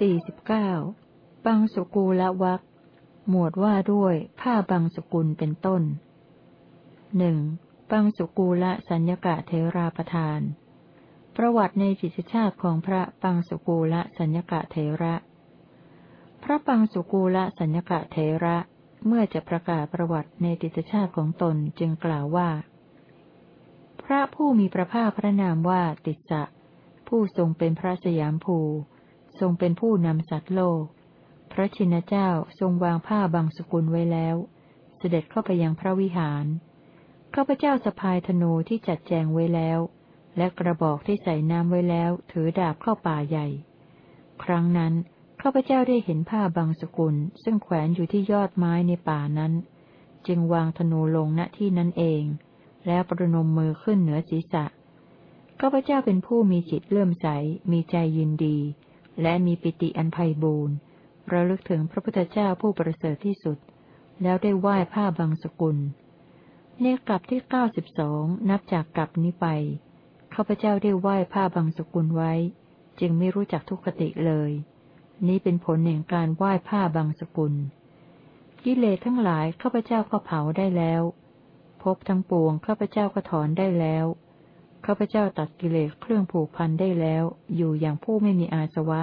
สี่สิบเก้าปังสุกูละวักหมวดว่าด้วยผ้าบางสกุลเป็นต้นหนึ่งปังสุกูละสัญญกะเทราประทาน ประวัติในจิตชาติของพระปังสุกูละสัญญกะเทระ พระปังสุกูละสัญญกะเทระ เมื่อจะประกาศประวัติในจิตชาติของตนจึงกล่าวว่า พระผู้มีพระภาคพระนามว่าติสะผู้ทรงเป็นพระสยามภู ทรงเป็นผู้นำสัตว์โลก พระชินเจ้าทรงวางผ้าบางสกุลไว้แล้ว เสด็จเข้าไปยังพระวิหาร ข้าพเจ้าสะพายธนูที่จัดแจงไว้แล้ว และกระบอกที่ใส่น้ำไว้แล้ว ถือดาบเข้าป่าใหญ่ ครั้งนั้นข้าพเจ้าได้เห็นผ้าบางสกุล ซึ่งแขวนอยู่ที่ยอดไม้ในป่านั้น จึงวางธนูลงณที่นั้นเอง แล้วประนมมือขึ้นเหนือศีรษะข้าพเจ้าเป็นผู้มีจิตเลื่อมใส มีใจยินดี และมีปิติอันไพ่บูรณ์ระลึกถึงพระพุทธเจ้าผู้ประเสริฐที่สุด แล้วได้ไหว้ผ้าบางสกุลในกลับที่เก้าสิบสองนับจากกลับนี้ไปข้าพเจ้าได้ไหว้ผ้าบางสกุลไว้ จึงไม่รู้จักทุกขติเลย นี้เป็นผลแห่งการไหว้ผ้าบางสกุล กิเลสทั้งหลายข้าพเจ้าก็เผาได้แล้วพบทั้งปวงข้าพเจ้าก็ถอนได้แล้วข้าพเจ้าตัดกิเลสเครื่องผูกพันได้แล้ว อยู่อย่างผู้ไม่มีอาสวะ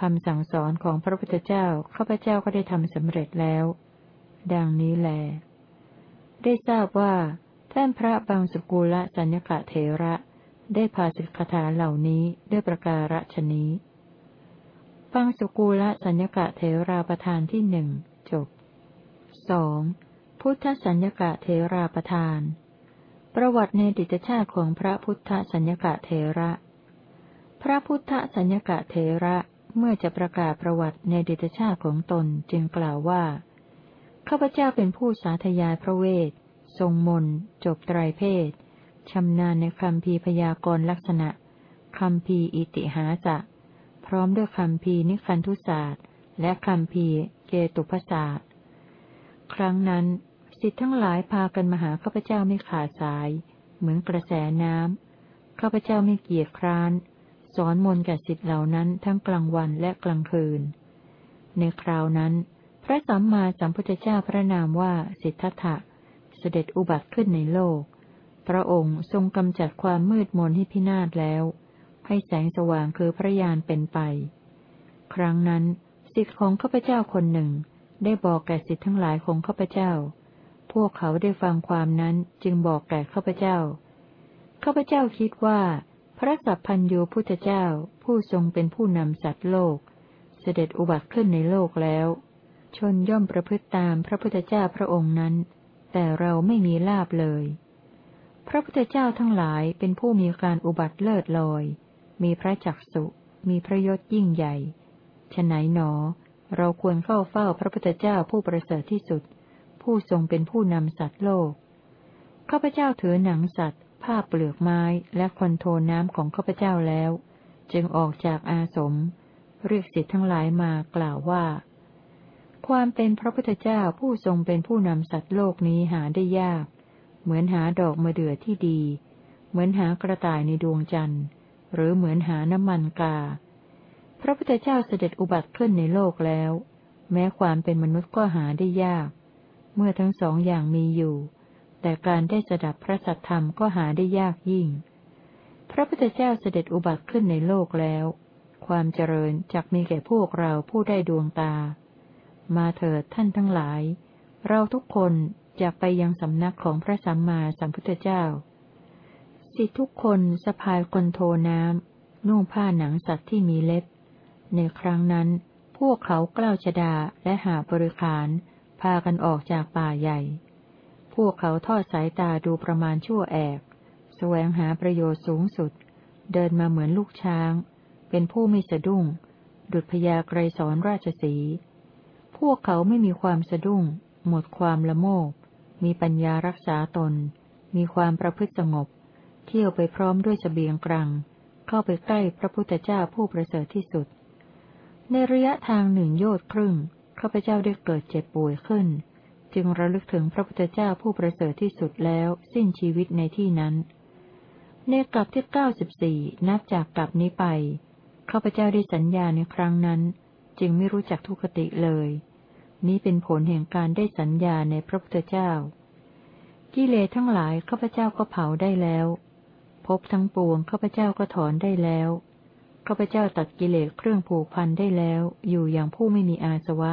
คำสั่งสอนของพระพุทธเจ้าข้าพเจ้าก็ได้ทำสำเร็จแล้ว ดังนี้แล ได้ทราบว่า ท่านพระบางสกุลสัญญกะเทระ ได้พาสิกขาเหล่านี้ด้วยประการฉนี้บางสกุลสัญญกะเทราประธานที่หนึ่งจบสองพุทธสัญญกะเทราประธาน ประวัติในดิจชาติของพระพุทธสัญญกะเทระ พระพุทธสัญญกะเทระ เมื่อจะประกาศประวัติในเดตชาติของตนจึงกล่าวว่า ข้าพเจ้าเป็นผู้สาธยายพระเวท ทรงมน จบไตรเพศชำนาญในคำพีพยากรลักษณะคำพีอิติหาสะ พร้อมด้วยคำพีนิคันทุศาสตร์ และคำพีเกตุพศาสตร์ ครั้งนั้นสิทธิ์ทั้งหลายพากันมาหาข้าพเจ้าไม่ขาดสาย เหมือนกระแสน้ำข้าพเจ้าไม่เกียจคร้าน สอนมนแก่สิทธิเหล่านั้นทั้งกลางวันและกลางคืน ในคราวนั้น พระสัมมาสัมพุทธเจ้าพระนามว่าสิทธัตถะเสด็จอุบัติขึ้นในโลก พระองค์ทรงกำจัดความมืดมนให้พินาศแล้ว ให้แสงสว่างคือพระญาณเป็นไป ครั้งนั้นสิทธิของข้าพเจ้าคนหนึ่ง ได้บอกแก่สิทธิทั้งหลายของข้าพเจ้า พวกเขาได้ฟังความนั้นจึงบอกแก่ข้าพเจ้า ข้าพเจ้าคิดว่า พระสัพพัญญูพุทธเจ้าผู้ทรงเป็นผู้นำสัตว์โลก เสด็จอุบัติขึ้นในโลกแล้ว ชนย่อมประพฤติตามพระพุทธเจ้าพระองค์นั้น แต่เราไม่มีลาบเลย พระพุทธเจ้าทั้งหลายเป็นผู้มีการอุบัติเลิศลอย มีพระจักสุมีพระยศยิ่งใหญ่ฉไหนหนอ เราควรเข้าเฝ้าพระพุทธเจ้าผู้ประเสริฐที่สุด ผู้ทรงเป็นผู้นำสัตว์โลกข้าพเจ้าถือหนังสัตว์ ผ้าเปลือกไม้และคอนโทน้ำของข้าพเจ้าแล้ว จึงออกจากอาสม เรียกสิทธิ์ทั้งหลายมากล่าวว่า ความเป็นพระพุทธเจ้าผู้ทรงเป็นผู้นำสัตว์โลกนี้หาได้ยาก เหมือนหาดอกมะเดื่อที่ดี เหมือนหากระต่ายในดวงจันทร์ หรือเหมือนหาน้ำมันกา พระพุทธเจ้าเสด็จอุบัติขึ้นในโลกแล้ว แม้ความเป็นมนุษย์ก็หาได้ยาก เมื่อทั้งสองอย่างมีอยู่ แต่การได้สดับพระสัทธรรมก็หาได้ยากยิ่ง พระพุทธเจ้าเสด็จอุบัติขึ้นในโลกแล้ว ความเจริญจักมีแก่พวกเราผู้ได้ดวงตา มาเถิดท่านทั้งหลาย เราทุกคนจะไปยังสำนักของพระสัมมาสัมพุทธเจ้า สิทุกคนสะพายคนโทน้ำนุ่งผ้าหนังสัตว์ที่มีเล็บ ในครั้งนั้น พวกเขากล้าวชดาและหาบริขาร พากันออกจากป่าใหญ่ พวกเขาทอดสายตาดูประมาณชั่วแอกแสวงหาประโยชน์สูงสุด เดินมาเหมือนลูกช้าง เป็นผู้ไม่สะดุ้ง ดุจพยาไกรสอนราชสี พวกเขาไม่มีความสะดุ้ง หมดความละโมบ มีปัญญารักษาตน มีความประพฤติสงบ เที่ยวไปพร้อมด้วยสเสบียงกลางเข้าไปใกล้พระพุทธเจ้าผู้ประเสริฐที่สุด ในระยะทางหนึ่งโยชน์ครึ่งข้าพเจ้าได้เกิดเจ็บป่วยขึ้น จึงระลึกถึงพระพุทธเจ้าผู้ประเสริฐที่สุดแล้ว สิ้นชีวิตในที่นั้น ในกลับที่เก้าสิบสี่นับจากกลับนี้ไปข้าพเจ้าได้สัญญาในครั้งนั้น จึงไม่รู้จักทุกขติเลย นี้เป็นผลแห่งการได้สัญญาในพระพุทธเจ้า กิเลสทั้งหลายข้าพเจ้าก็เผาได้แล้วพบทั้งปวงข้าพเจ้าก็ถอนได้แล้วข้าพเจ้าตัดกิเลสเครื่องผูกพันได้แล้ว อยู่อย่างผู้ไม่มีอาสวะ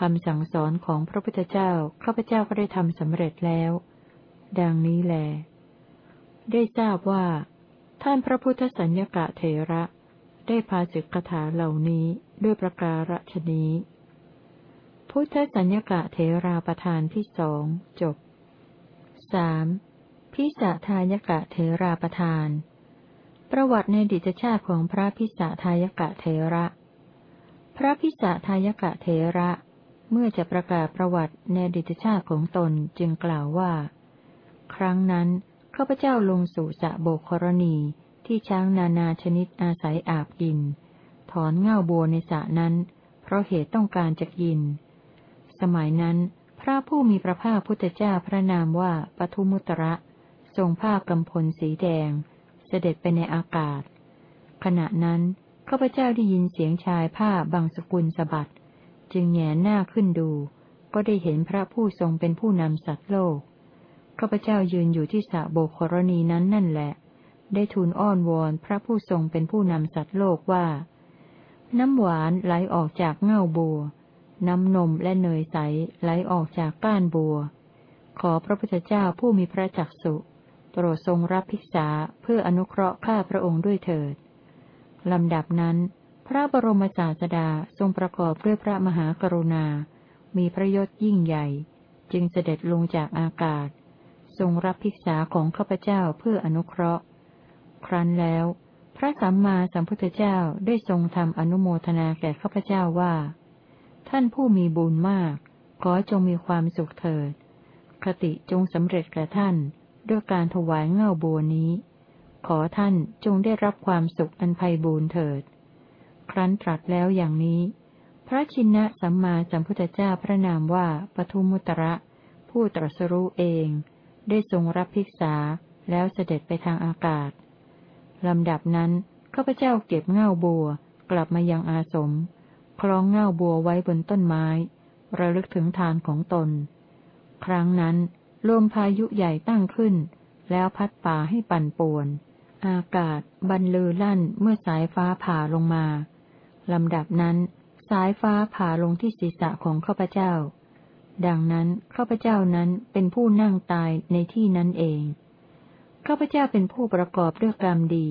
คำสั่งสอนของพระพุทธเจ้าข้าพเจ้าก็ได้ทำสำเร็จแล้ว ดังนี้แล ได้ทราบว่า ท่านพระพุทธสัญญกะเถระ ได้พาสิกคถาเหล่านี้ด้วยประการฉนี้ พุทธสัญญกะเถราประธานที่สองจบสามพิสะทายกะเทราประทาน ประวัติในดิจชาติของพระพิสะทายกะเทระ พระพิสะทายกะเทระ เมื่อจะประกาศประวัติในดิจชาติของตนจึงกล่าวว่า ครั้งนั้นข้าพเจ้าลงสู่สะโบกครณีที่ช้างนานาชนิดอาศัยอาบกิน ถอนเง่าบัวในสระนั้น เพราะเหตุต้องการจะกิน สมัยนั้น พระผู้มีพระภาคพุทธเจ้าพระนามว่าปทุมุตระทรงผ้ากำพลสีแดง เสด็จไปในอากาศ ขณะนั้นข้าพเจ้าได้ยินเสียงชายผ้าบางสกุลสะบัด จึงแงหน้าขึ้นดู ก็ได้เห็นพระผู้ทรงเป็นผู้นำสัตว์โลก ข้าพเจ้ายืนอยู่ที่สระโบกรณีนั้นนั่นแหละ ได้ทูลอ้อนวอนพระผู้ทรงเป็นผู้นำสัตว์โลกว่า น้ำหวานไหลออกจากเง่าบัว น้ำนมและเนยใสไหลออกจากก้านบัว ขอพระพุทธเจ้าผู้มีพระจักสุโปรดทรงรับภิกษาเพื่ออนุเคราะห์ข้าพระองค์ด้วยเถิดลำดับนั้น พระบรมศาสดาทรงประกอบด้วยพระมหากรุณา มีพระยศยิ่งใหญ่ จึงเสด็จลงจากอากาศ ทรงรับภิกษาของข้าพเจ้าเพื่ออนุเคราะห์ ครั้นแล้ว พระสัมมาสัมพุทธเจ้าได้ทรงทำอนุโมทนาแก่ข้าพเจ้าว่า ท่านผู้มีบุญมาก ขอจงมีความสุขเถิด คติจงสำเร็จแก่ท่านด้วยการถวายเง่าบัวนี้ ขอท่านจงได้รับความสุขอันไพ่บูรเถิด ครั้นตรัสแล้วอย่างนี้ พระชินนะสัมมาสัมพุทธเจ้าพระนามว่าปทุมุตระ ผู้ตรัสรู้เอง ได้ทรงรับภิกษาแล้วเสด็จไปทางอากาศลำดับนั้นข้าพเจ้าเก็บเง่าบัว กลับมายังอาสม คล้องเง่าบัวไว้บนต้นไม้ ระลึกถึงทานของตน ครั้งนั้นลมพายุใหญ่ตั้งขึ้น แล้วพัดป่าให้ปั่นป่วน อากาศบรรลือลั่นเมื่อสายฟ้าผ่าลงมา ลำดับนั้น สายฟ้าผ่าลงที่ศีรษะของข้าพเจ้า ดังนั้นข้าพเจ้านั้นเป็นผู้นั่งตายในที่นั้นเอง ข้าพเจ้าเป็นผู้ประกอบด้วยกรรมดี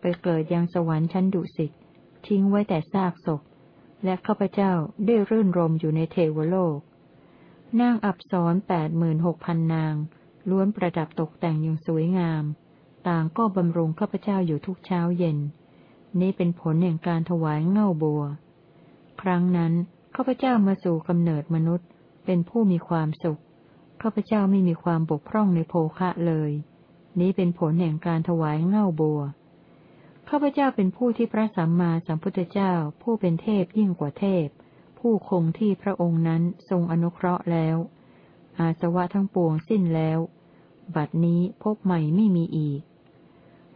ไปเกิดยังสวรรค์ชั้นดุสิตทิ้งไว้แต่ซากศพ และข้าพเจ้าได้รื่นรมอยู่ในเทวโลก นางอับสรแปดหมื่นหกพันนาง ล้วนประดับตกแต่งอย่างสวยงาม ต่างก็บำรุงข้าพเจ้าอยู่ทุกเช้าเย็น นี้เป็นผลแห่งการถวายเง่าบัว ครั้งนั้นข้าพเจ้ามาสู่กำเนิดมนุษย์ เป็นผู้มีความสุขข้าพเจ้าไม่มีความบกพร่องในโภคะเลย นี้เป็นผลแห่งการถวายเง่าบัวข้าพเจ้าเป็นผู้ที่พระสัมมาสัมพุทธเจ้าผู้เป็นเทพยิ่งกว่าเทพ ผู้คงที่พระองค์นั้นทรงอนุเคราะห์แล้ว อาสวะทั้งปวงสิ้นแล้ว บัดนี้พบใหม่ไม่มีอีก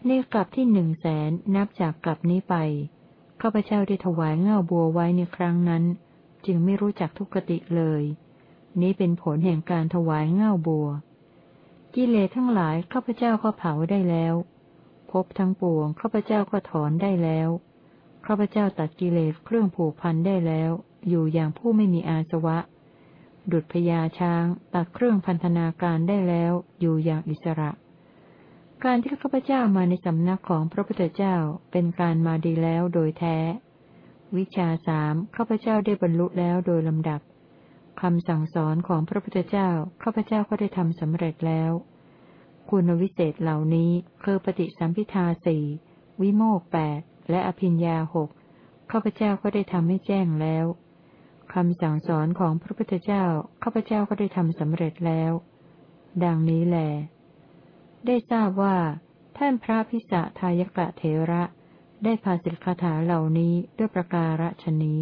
ในกลับที่หนึ่งแสนนับจากกลับนี้ไปข้าพเจ้าได้ถวายเง่าบัวไว้ในครั้งนั้น จึงไม่รู้จักทุกติเลย นี้เป็นผลแห่งการถวายเง่าบัว กิเลสทั้งหลายข้าพเจ้าก็เผาได้แล้วพบทั้งปวงข้าพเจ้าก็ถอนได้แล้วข้าพเจ้าตัดกิเลสเครื่องผูกพันได้แล้ว อยู่อย่างผู้ไม่มีอาสวะ ดุจพญาช้าง ตัดเครื่องพันธนาการได้แล้ว อยู่อย่างอิสระ การที่ข้าพเจ้ามาในสำนักของพระพุทธเจ้าเป็นการมาดีแล้วโดยแท้ วิชาสามข้าพเจ้าได้บรรลุแล้วโดยลำดับคำสั่งสอนของพระพุทธเจ้าข้าพเจ้าก็ได้ทำสำเร็จแล้ว คุณวิเศษเหล่านี้คือปฏิสัมพิทาสี่วิโมกแปดและอภิญญาหกข้าพเจ้าก็ได้ทำให้แจ้งแล้วคำสั่งสอนของพระพุทธเจ้าข้าพเจ้าก็ได้ทำสำเร็จแล้ว ดังนี้แหละ ได้ทราบว่า ท่านพระพิสะทายกะเถระ ได้ภาสิทคาถาเหล่านี้ด้วยประการฉนี้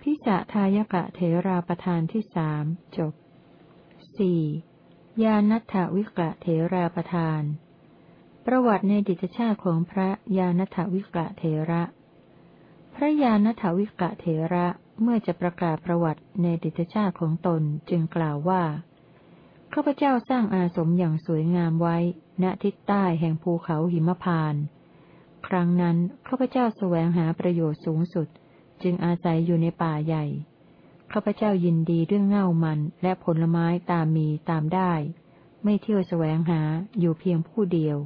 พิสะทายกะเถราประธานที่สามจบสี่ยานัทธวิกะเถราประธาน ประวัติในดิจชาติของพระยานัทวิกะเถระ พระยานัทวิกะเถระเมื่อจะประกาศประวัติในดิจชาติของตนจึงกล่าวว่า ข้าพเจ้าสร้างอาสมอย่างสวยงามไว้ ณทิศใต้แห่งภูเขาหิมพาน ครั้งนั้นข้าพเจ้าแสวงหาประโยชน์สูงสุด จึงอาศัยอยู่ในป่าใหญ่ ข้าพเจ้ายินดีเรื่องเง่ามันและผลไม้ตามมีตามได้ ไม่เที่ยวแสวงหาอยู่เพียงผู้เดียว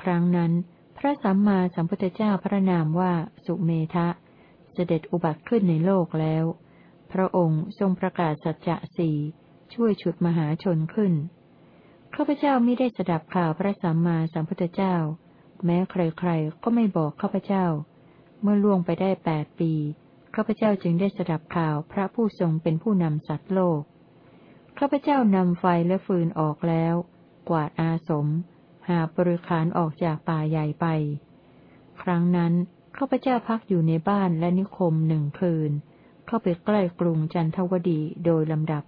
ครั้งนั้น พระสัมมาสัมพุทธเจ้าพระนามว่าสุเมทะ เสด็จอุบัติขึ้นในโลกแล้ว พระองค์ทรงประกาศสัจจะสี่ ช่วยฉุดมหาชนขึ้น ข้าพเจ้าไม่ได้สดับข่าวพระสัมมาสัมพุทธเจ้า แม้ใครๆ ก็ไม่บอกข้าพเจ้า เมื่อล่วงไปได้แปดปี ข้าพเจ้าจึงได้สดับข่าวพระผู้ทรงเป็นผู้นำสัตว์โลก ข้าพเจ้านำไฟและฟืนออกแล้ว กวาดอาสม หาบริขารออกจากป่าใหญ่ไป ครั้งนั้นข้าพเจ้าพักอยู่ในบ้านและนิคมหนึ่งคืน เข้าไปใกล้กรุงจันทวดีโดยลำดับ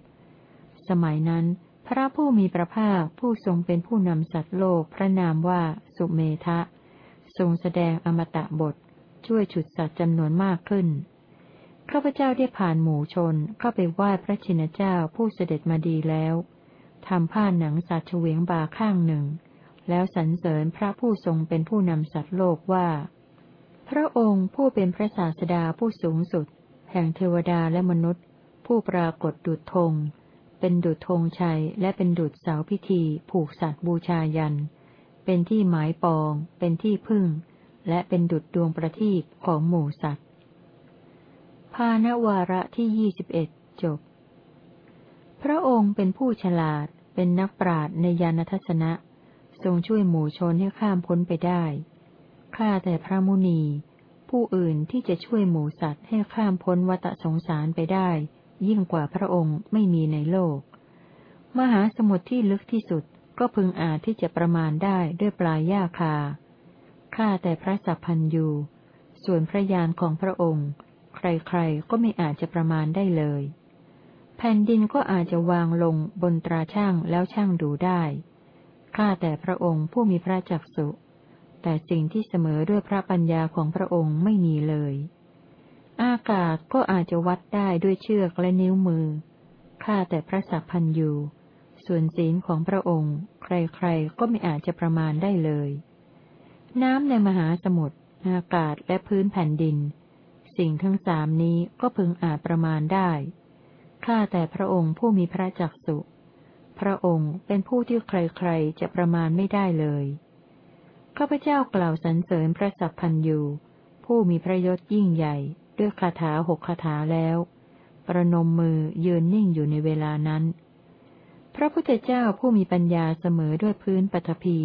สมัยนั้น พระผู้มีพระภาคผู้ทรงเป็นผู้นำสัตว์โลกพระนามว่าสุเมทะ ทรงแสดงอมตะบท ช่วยฉุดสัตว์จำนวนมากขึ้นข้าพเจ้าได้ผ่านหมู่ชนเข้าไปไหว้พระชินเจ้าผู้เสด็จมาดีแล้วทำผ้าหนังสัตว์เฉวียงบาข้างหนึ่ง แล้วสรรเสริญพระผู้ทรงเป็นผู้นำสัตว์โลกว่า พระองค์ผู้เป็นพระศาสดาผู้สูงสุด แห่งเทวดาและมนุษย์ ผู้ปรากฏดุจธง เป็นดุจธงชัย และเป็นดุจเสาพิธี ผูกสัตว์บูชายัน เป็นที่หมายปอง เป็นที่พึ่ง และเป็นดุจดวงประทีปของหมู่สัตว์ภาณวาระที่ยี่สิบเอ็ดจบ พระองค์เป็นผู้ฉลาด เป็นนักปราชญ์ในยานทัศนะ ทรงช่วยหมู่ชนให้ข้ามพ้นไปได้ ข้าแต่พระมุนี ผู้อื่นที่จะช่วยหมูสัตว์ให้ข้ามพ้นวัฏสงสารไปได้ ยิ่งกว่าพระองค์ไม่มีในโลก มหาสมุทรที่ลึกที่สุดก็พึงอาจที่จะประมาณได้ด้วยปลายหญ้าคา ข้าแต่พระสัพพันยู ส่วนพระยานของพระองค์ ใครๆ ก็ไม่อาจจะประมาณได้เลย แผ่นดินก็อาจจะวางลงบนตราช่างแล้วช่างดูได้ ข้าแต่พระองค์ผู้มีพระจักสุ แต่สิ่งที่เสมอด้วยพระปัญญาของพระองค์ไม่มีเลย อากาศก็อาจจะวัดได้ด้วยเชือกและนิ้วมือ ข้าแต่พระสัพพันยูส่วนศีลของพระองค์ ใครๆ ก็ไม่อาจจะประมาณได้เลย น้ำในมหาสมุทร อากาศและพื้นแผ่นดิน สิ่งทั้งสามนี้ก็พึงอาจประมาณได้ ข้าแต่พระองค์ผู้มีพระจักสุ พระองค์เป็นผู้ที่ใครๆ จะประมาณไม่ได้เลย ข้าพเจ้ากล่าวสรรเสริญพระสัพพันยูผู้มีพระยศยิ่งใหญ่ ด้วยคาถาหกคาถาแล้ว ประนมมือยืนนิ่งอยู่ในเวลานั้น พระพุทธเจ้าผู้มีปัญญาเสมอด้วยพื้นปฐพี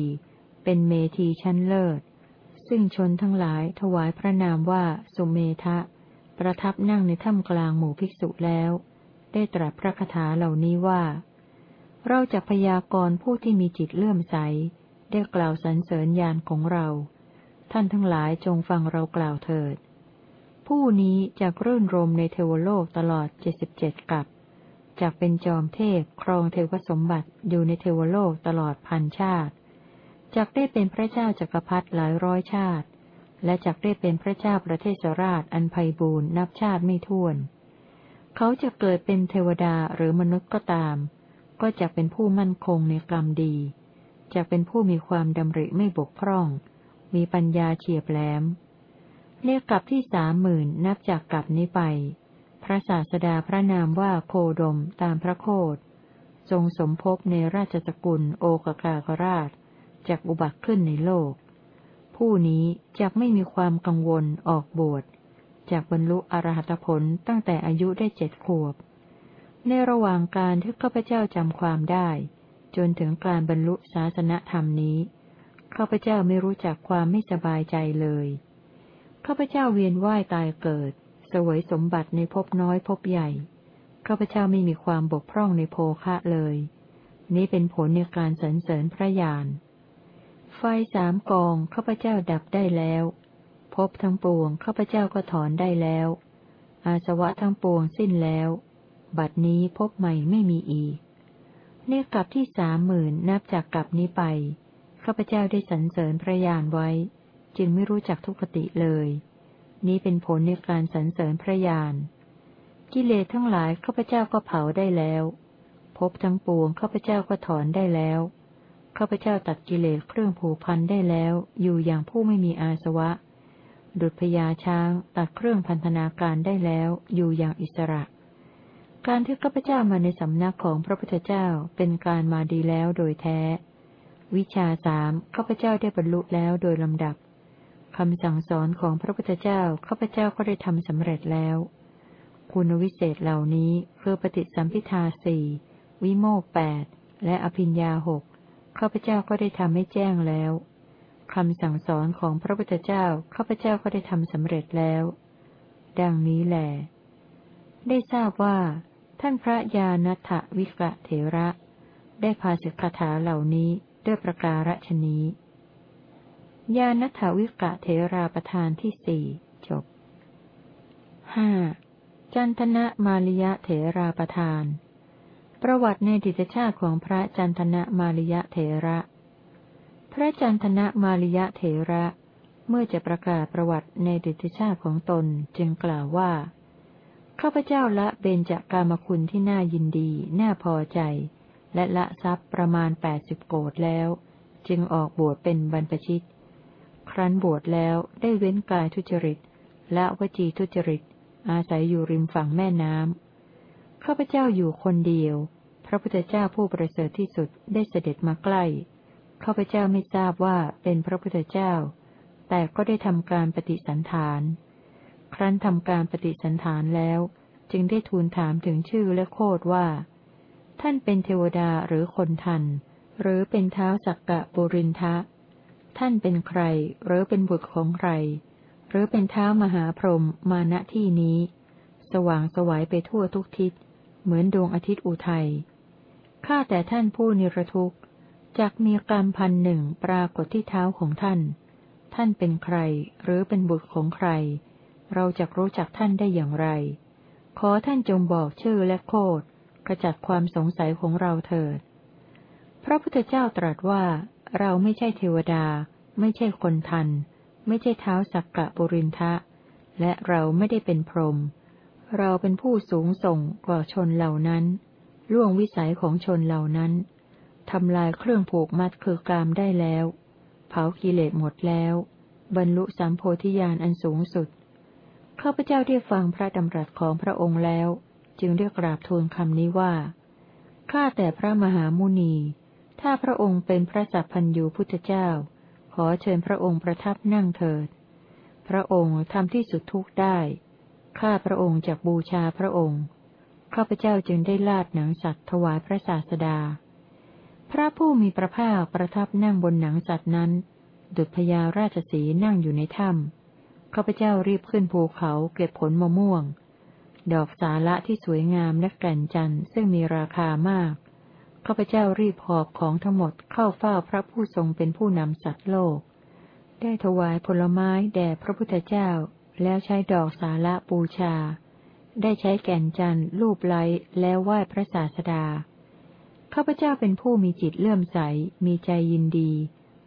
เป็นเมธีชั้นเลิศ ซึ่งชนทั้งหลายถวายพระนามว่าสุเมทะ ประทับนั่งในถ้ำกลางหมู่ภิกษุแล้ว ได้ตรัสพระคาถาเหล่านี้ว่า เราจะพยากรณ์ผู้ที่มีจิตเลื่อมใส ได้กล่าวสรรเสริญญาณของเรา ท่านทั้งหลายจงฟังเรากล่าวเถิด ผู้นี้จะรื่นรมในเทวโลกตลอดเจ็ดสิบเจ็ดกับจากเป็นจอมเทพครองเทวสมบัติอยู่ในเทวโลกตลอดพันชาติจากได้เป็นพระเจ้าจักรพรรดิหลายร้อยชาติ และจากได้เป็นพระเจ้าประเทศราชอันไพบูรณ์นับชาติไม่ถ้วน เขาจะเกิดเป็นเทวดาหรือมนุษย์ก็ตาม ก็จะเป็นผู้มั่นคงในกรรมดีจะเป็นผู้มีความดำริไม่บกพร่อง มีปัญญาเฉียบแหลม เรียกกลับที่สามหมื่นนับจากกลับนี้ไป พระศาสดาพระนามว่าโคดมตามพระโคดทรงสมภพในราชสกุลโอกากากราชจากอุบัติขึ้นในโลก ผู้นี้จกไม่มีความกังวลออกบวชจากบรรลุอรหัตผลตั้งแต่อายุได้เจ็ดขวบ ในระหว่างการที่ข้าพเจ้าจำความได้ จนถึงการบรรลุศาสนธรรมนี้ข้าพเจ้าไม่รู้จักความไม่สบายใจเลย ข้าพเจ้าเวียนว่ายตายเกิด สวยสมบัติในภพน้อยภพใหญ่ ข้าพเจ้าไม่มีความบกพร่องในโภคะเลย นี้เป็นผลในการสรรเสริญพระญาณ ไฟสามกองข้าพเจ้าดับได้แล้วพบทั้งปวงข้าพเจ้าก็ถอนได้แล้ว อาสวะทั้งปวงสิ้นแล้ว บัดนี้พบใหม่ไม่มีอีก เนกลับที่สามหมื่นนับจากกลับนี้ไป ข้าพเจ้าได้สรรเสริญพระญาณไว้ จึงไม่รู้จักทุกขติเลย นี้เป็นผลในการสรรเสริญพระญาณกิเลสทั้งหลายข้าพเจ้าก็เผาได้แล้วพบทั้งปวงข้าพเจ้าก็ถอนได้แล้วข้าพเจ้าตัดกิเลสเครื่องผูกพันได้แล้ว อยู่อย่างผู้ไม่มีอาสวะ ดุจพญาช้างตัดเครื่องพันธนาการได้แล้ว อยู่อย่างอิสระ การที่ข้าพเจ้ามาในสำนักของพระพุทธเจ้าเป็นการมาดีแล้วโดยแท้ วิชาสามข้าพเจ้าได้บรรลุแล้วโดยลำดับ คำสั่งสอนของพระพุทธเจ้าข้าพเจ้าก็ได้ทำสำเร็จแล้ว คุณวิเศษเหล่านี้คือปฏิสัมพิทาสี่วิโมกแปดและอภิญญาหกข้าพเจ้าก็ได้ทำให้แจ้งแล้วคำสั่งสอนของพระพุทธเจ้าข้าพเจ้าก็ได้ทำสำเร็จแล้ว ดังนี้แหลได้ทราบว่า ท่านพระยานัทวิกะเถระ ได้พาสิกขาเหล่านี้ด้วยประการฉนี้ ญาณถาวิกะเทราประธานที่สี่จบห้าจันทนะมาริยะเถราประธาน ประวัติในดิจชาติของพระจันทนะมาริยะเถระ พระจันทนะมาริยะเถระ เมื่อจะประกาศประวัติในดิจชาติของตนจึงกล่าวว่า ข้าพเจ้าละเบญจากามคุณที่น่ายินดี น่าพอใจ และละทรัพย์ประมาณแปดสิบโกดแล้ว จึงออกบวชเป็นบรรพชิต ครั้นบวชแล้วได้เว้นกายทุจริต และวจีทุจริต อาศัยอยู่ริมฝั่งแม่น้ำข้าพเจ้าอยู่คนเดียว พระพุทธเจ้าผู้ประเสริฐที่สุดได้เสด็จมาใกล้ข้าพเจ้าไม่ทราบว่าเป็นพระพุทธเจ้า แต่ก็ได้ทำการปฏิสันฐาน ครั้นทำการปฏิสันฐานแล้ว จึงได้ทูลถามถึงชื่อและโคดว่า ท่านเป็นเทวดาหรือคนทัน หรือเป็นเท้าสักกะบุรินทะ ท่านเป็นใคร หรือเป็นบุตรของใคร หรือเป็นเท้ามหาพรหมมาณที่นี้ สว่างสวัยไปทั่วทุกทิศ เหมือนดวงอาทิตย์อุทัยข้าแต่ท่านผู้นิรทุกข์จักมีกรรมพันหนึ่งปรากฏที่เท้าของท่าน ท่านเป็นใคร หรือเป็นบุตรของใคร เราจะรู้จักท่านได้อย่างไร ขอท่านจงบอกชื่อและโคดกระจัดความสงสัยของเราเถิด พระพุทธเจ้าตรัสว่า เราไม่ใช่เทวดา ไม่ใช่คนทัน ไม่ใช่เท้าสักกะปุรินทะ และเราไม่ได้เป็นพรหมเราเป็นผู้สูงส่งกว่าชนเหล่านั้น ล่วงวิสัยของชนเหล่านั้นทำลายเครื่องผูกมัดคือกามได้แล้ว เผากิเลสหมดแล้ว บรรลุสามโพธิญาณอันสูงสุดข้าพเจ้าได้ฟังพระดำรัสของพระองค์แล้ว จึงเรียกราบทูลคำนี้ว่าข้าแต่พระมหามุนี ถ้าพระองค์เป็นพระสัพพัญญูพุทธเจ้า ขอเชิญพระองค์ประทับนั่งเถิด พระองค์ทำที่สุดทุกได้ ข้าพระองค์จากบูชาพระองค์ ข้าพเจ้าจึงได้ลาดหนังสัตว์ถวายพระศาสดา พระผู้มีพระภาคประทับนั่งบนหนังสัตว์นั้น ดุจพญาราชสีนั่งอยู่ในถ้ำข้าพเจ้ารีบขึ้นภูเขาเก็บผลมะม่วง ดอกสาละที่สวยงามและแก่นจันทร์ซึ่งมีราคามาก ข้าพเจ้ารีบหอบของทั้งหมดเข้าเฝ้าพระผู้ทรงเป็นผู้นำสัตว์โลก ได้ถวายผลไม้แด่พระพุทธเจ้า แล้วใช้ดอกสาละบูชา ได้ใช้แก่นจันทร์รูปไล้แล้วไหว้พระศาสดา ข้าพเจ้าเป็นผู้มีจิตเลื่อมใส มีใจยินดี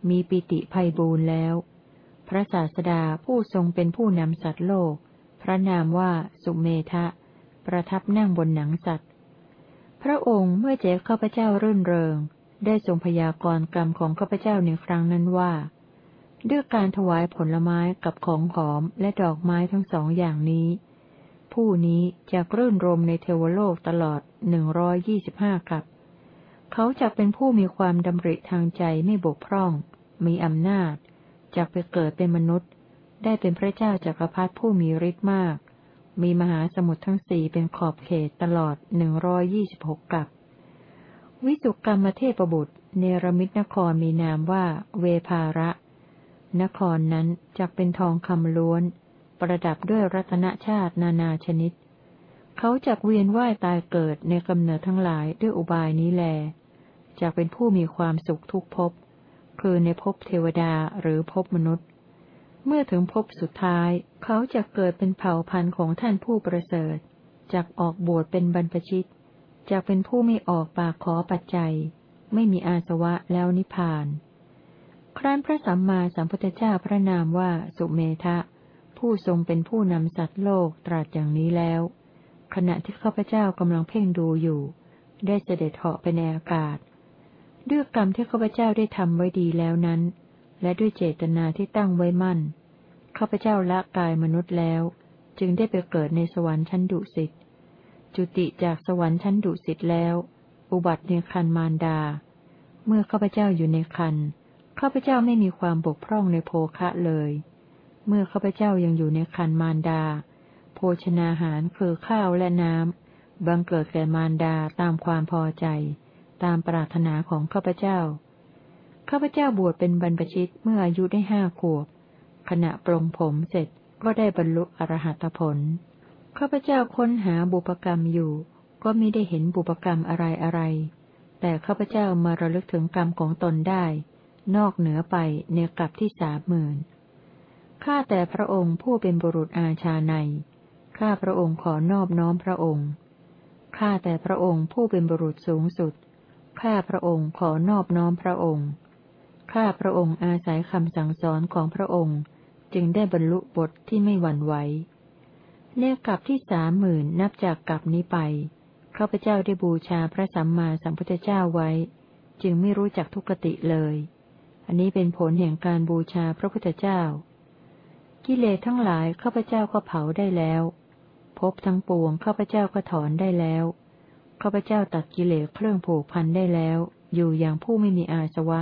มีปิติภัยบูรณ์แล้ว พระศาสดาผู้ทรงเป็นผู้นำสัตว์โลก พระนามว่าสุเมทะ ประทับนั่งบนหนังสัตว์ พระองค์เมื่อเจ้าข้าพเจ้ารื่นเริง ได้ทรงพยากรณ์กรรมของข้าพเจ้าในครั้งนั้นว่า ด้วยการถวายผลไม้กับของหอมและดอกไม้ทั้งสองอย่างนี้ ผู้นี้จะรื่นรมในเทวโลกตลอดหนึ่งร้อยยี่สิบห้ากับเขาจะเป็นผู้มีความดำริทางใจไม่บกพร่อง มีอำนาจจากไปเกิดเป็นมนุษย์ ได้เป็นพระเจ้าจากักรพรรดิผู้มีฤทธิ์มาก มีมหาสมุทรทั้งสี่เป็นขอบเขตตลอดหนึ่งร้อยยี่สิบหกกับ วิสุกรรมเทพบุตร เนรมิตนครมีนามว่าเวภาระ นครนั้นจักเป็นทองคำล้วน ประดับด้วยรัตนชาตินานาชนิด เขาจักเวียนว่ายตายเกิดในกำเนิดทั้งหลายด้วยอุบายนี้แลจักเป็นผู้มีความสุขทุกภพคือในภพเทวดาหรือภพมนุษย์ เมื่อถึงภพสุดท้าย เขาจะเกิดเป็นเผ่าพันธุ์ของท่านผู้ประเสริฐจักออกบวชเป็นบรรพชิตจักเป็นผู้ไม่ออกปากขอปัจจัย ไม่มีอาสวะแล้วนิพพาน ครั้นพระสัมมาสัมพุทธเจ้าพระนามว่าสุเมทะ ผู้ทรงเป็นผู้นำสัตว์โลกตรัสอย่างนี้แล้ว ขณะที่ข้าพเจ้ากำลังเพ่งดูอยู่ ได้เสด็จเหาะไปในอากาศ ด้วยกรรมที่ข้าพเจ้าได้ทำไว้ดีแล้วนั้น และด้วยเจตนาที่ตั้งไว้มั่น ข้าพเจ้าละกายมนุษย์แล้ว จึงได้ไปเกิดในสวรรค์ชั้นดุสิต จุติจากสวรรค์ชั้นดุสิตแล้ว อุบัติในคันมารดา เมื่อข้าพเจ้าอยู่ในคัน ข้าพเจ้าไม่มีความบกพร่องในโภคะเลย เมื่อข้าพเจ้ายังอยู่ในคันมารดา โภชนาหารคือข้าวและน้ำ บังเกิดแก่มารดาตามความพอใจ ตามปรารถนาของข้าพเจ้า ข้าพเจ้าบวชเป็นบรรพชิตเมื่ออายุได้ห้าขวบ ขณะปรงผมเสร็จก็ได้บรรลุอรหัตผล ข้าพเจ้าค้นหาบุปกรรมอยู่ ก็ไมิได้เห็นบุปกรรมอะไรอะไร แต่ข้าพเจ้ามาระลึกถึงกรรมของตนได้ นอกเหนือไปในกลับที่สามหมื่นข้าแต่พระองค์ผู้เป็นบุรุษอาชาใน ข้าพระองค์ขอนอบน้อมพระองค์ ข้าแต่พระองค์ผู้เป็นบุรุษสูงสุด ข้าพระองค์ขอนอบน้อมพระองค์ ข้าพระองค์อาศัยคำสั่งสอนของพระองค์ จึงได้บรรลุบทที่ไม่หวั่นไหวเนกับที่สามหมื่นนับจากกับนี้ไปข้าพเจ้าได้บูชาพระสัมมาสัมพุทธเจ้าไว้ จึงไม่รู้จักทุกติเลย อันนี้เป็นผลแห่งการบูชาพระพุทธเจ้า กิเลสทั้งหลายข้าพเจ้าก็เผาได้แล้วพบทั้งปวงข้าพเจ้าก็ถอนได้แล้วข้าพเจ้าตัดกิเลสเครื่องผูกพันได้แล้ว อยู่อย่างผู้ไม่มีอาสวะ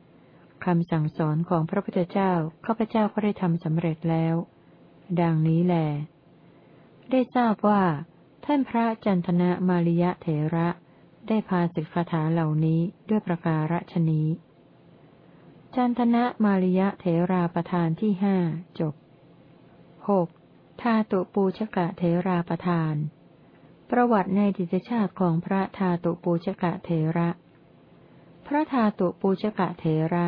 คำสั่งสอนของพระพุทธเจ้าข้าพเจ้าก็ได้ทำสำเร็จแล้ว ดังนี้แหลได้ทราบว่า ท่านพระจันทนะมาริยะเถระ ได้พาสิกขาถาเหล่านี้ด้วยประการฉนี้ จันทนะมาริยะเถราประธานที่ห้าจบหกทาตุปูชกะเถราประธาน ประวัติในดิจชาติของพระทาตุปูชกะเถระ พระธาตุปูชกะเถระ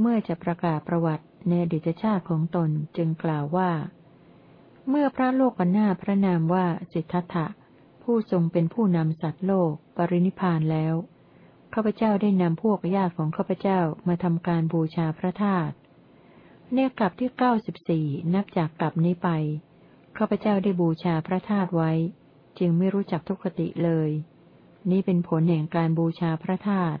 เมื่อจะประกาศประวัติในดิจชาติของตนจึงกล่าวว่า เมื่อพระโลกนาพระนามว่าสิทธัตถะผู้ทรงเป็นผู้นำสัตว์โลกปรินิพานแล้วข้าพเจ้าได้นำพวกญาติของข้าพเจ้ามาทำการบูชาพระธาตุเนกลับที่เก้าสิบสี่นับจากกลับนี้ไปข้าพเจ้าได้บูชาพระธาตุไว้ จึงไม่รู้จักทุกขติเลย นี้เป็นผลแห่งการบูชาพระธาตุ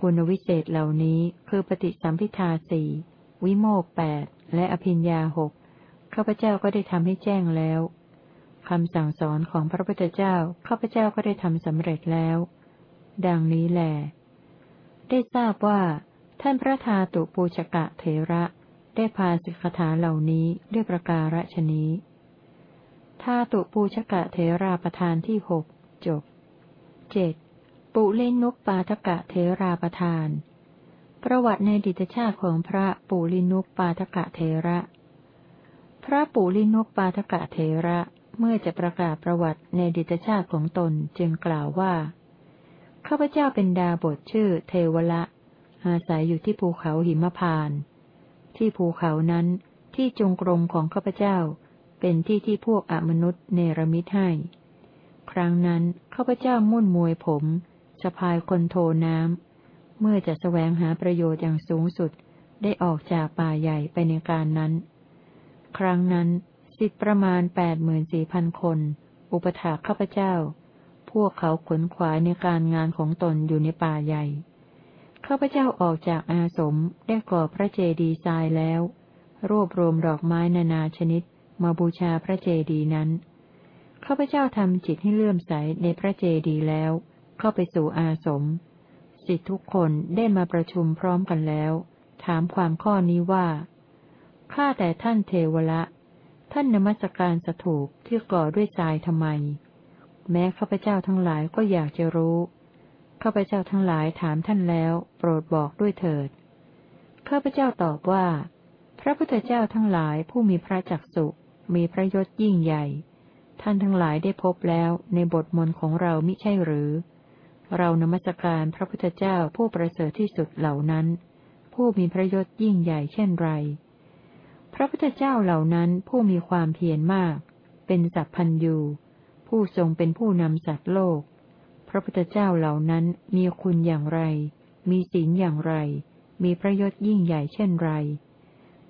คุณวิเศษเหล่านี้คือปฏิสัมพิทาสี่วิโมกแปดและอภิญญาหกข้าพเจ้าก็ได้ทำให้แจ้งแล้วคำสั่งสอนของพระพุทธเจ้าข้าพเจ้าก็ได้ทำสำเร็จแล้ว ดังนี้แหลได้ทราบว่า ท่านพระธาตุปูชกะเถระได้พาสิกขาเหล่านี้ด้วยประการฉนี้ธาตุปูชกะเถราประธานที่หกจบเจ็ด ปุเลนุปปาทกะเทราประธาน ประวัติในดิตชาติของพระปุลินุปปาทกะเทระ พระปุลินุปปาทกะเทระเมื่อจะประกาศประวัติในดิตชาติของตนจึงกล่าวว่า ข้าพเจ้าเป็นดาบทชื่อเทวละอาศัยอยู่ที่ภูเขาหิมพาน ที่ภูเขานั้นที่จงกรมของข้าพเจ้า เป็นที่ที่พวกอมนุษย์เนรมิตให้ ครั้งนั้นข้าพเจ้ามุ่นมวยผม สะพายคนโทน้ำ เมื่อจะสแสวงหาประโยชน์อย่างสูงสุด ได้ออกจากป่าใหญ่ไปในการนั้น ครั้งนั้นสิทธิประมาณแปดหมื่นสี่พันคน อุปถาข้าพเจ้า พวกเขาขนขวายในการงานของตนอยู่ในป่าใหญ่ ข้าพเจ้าออกจากอาสมได้ก่อพระเจดีย์ทรายแล้ว รวบรวมดอกไม้นานาชนิดมาบูชาพระเจดีย์นั้น ข้าพเจ้าทำจิตให้เลื่อมใสในพระเจดีย์แล้ว เข้าไปสู่อาสม สิทธิทุกคนได้มาประชุมพร้อมกันแล้ว ถามความข้อนี้ว่า ข้าแต่ท่านเทวละท่านนมัสการสถูปที่ก่อด้วยทรายทำไม แม้ข้าพเจ้าทั้งหลายก็อยากจะรู้ ข้าพเจ้าทั้งหลายถามท่านแล้ว โปรดบอกด้วยเถิด ข้าพเจ้าตอบว่า พระพุทธเจ้าทั้งหลายผู้มีพระจักสุมีพระยศยิ่งใหญ่ ท่านทั้งหลายได้พบแล้วในบทมนของเรามิใช่หรือ เรานมัสการพระพุทธเจ้าผู้ประเสริฐที่สุดเหล่านั้น ผู้มีพระยศยิ่งใหญ่เช่นไร พระพุทธเจ้าเหล่านั้นผู้มีความเพียรมาก เป็นสัพพันยูผู้ทรงเป็นผู้นำสัตว์โลก พระพุทธเจ้าเหล่านั้นมีคุณอย่างไร มีศีลอย่างไร มีพระยศยิ่งใหญ่เช่นไร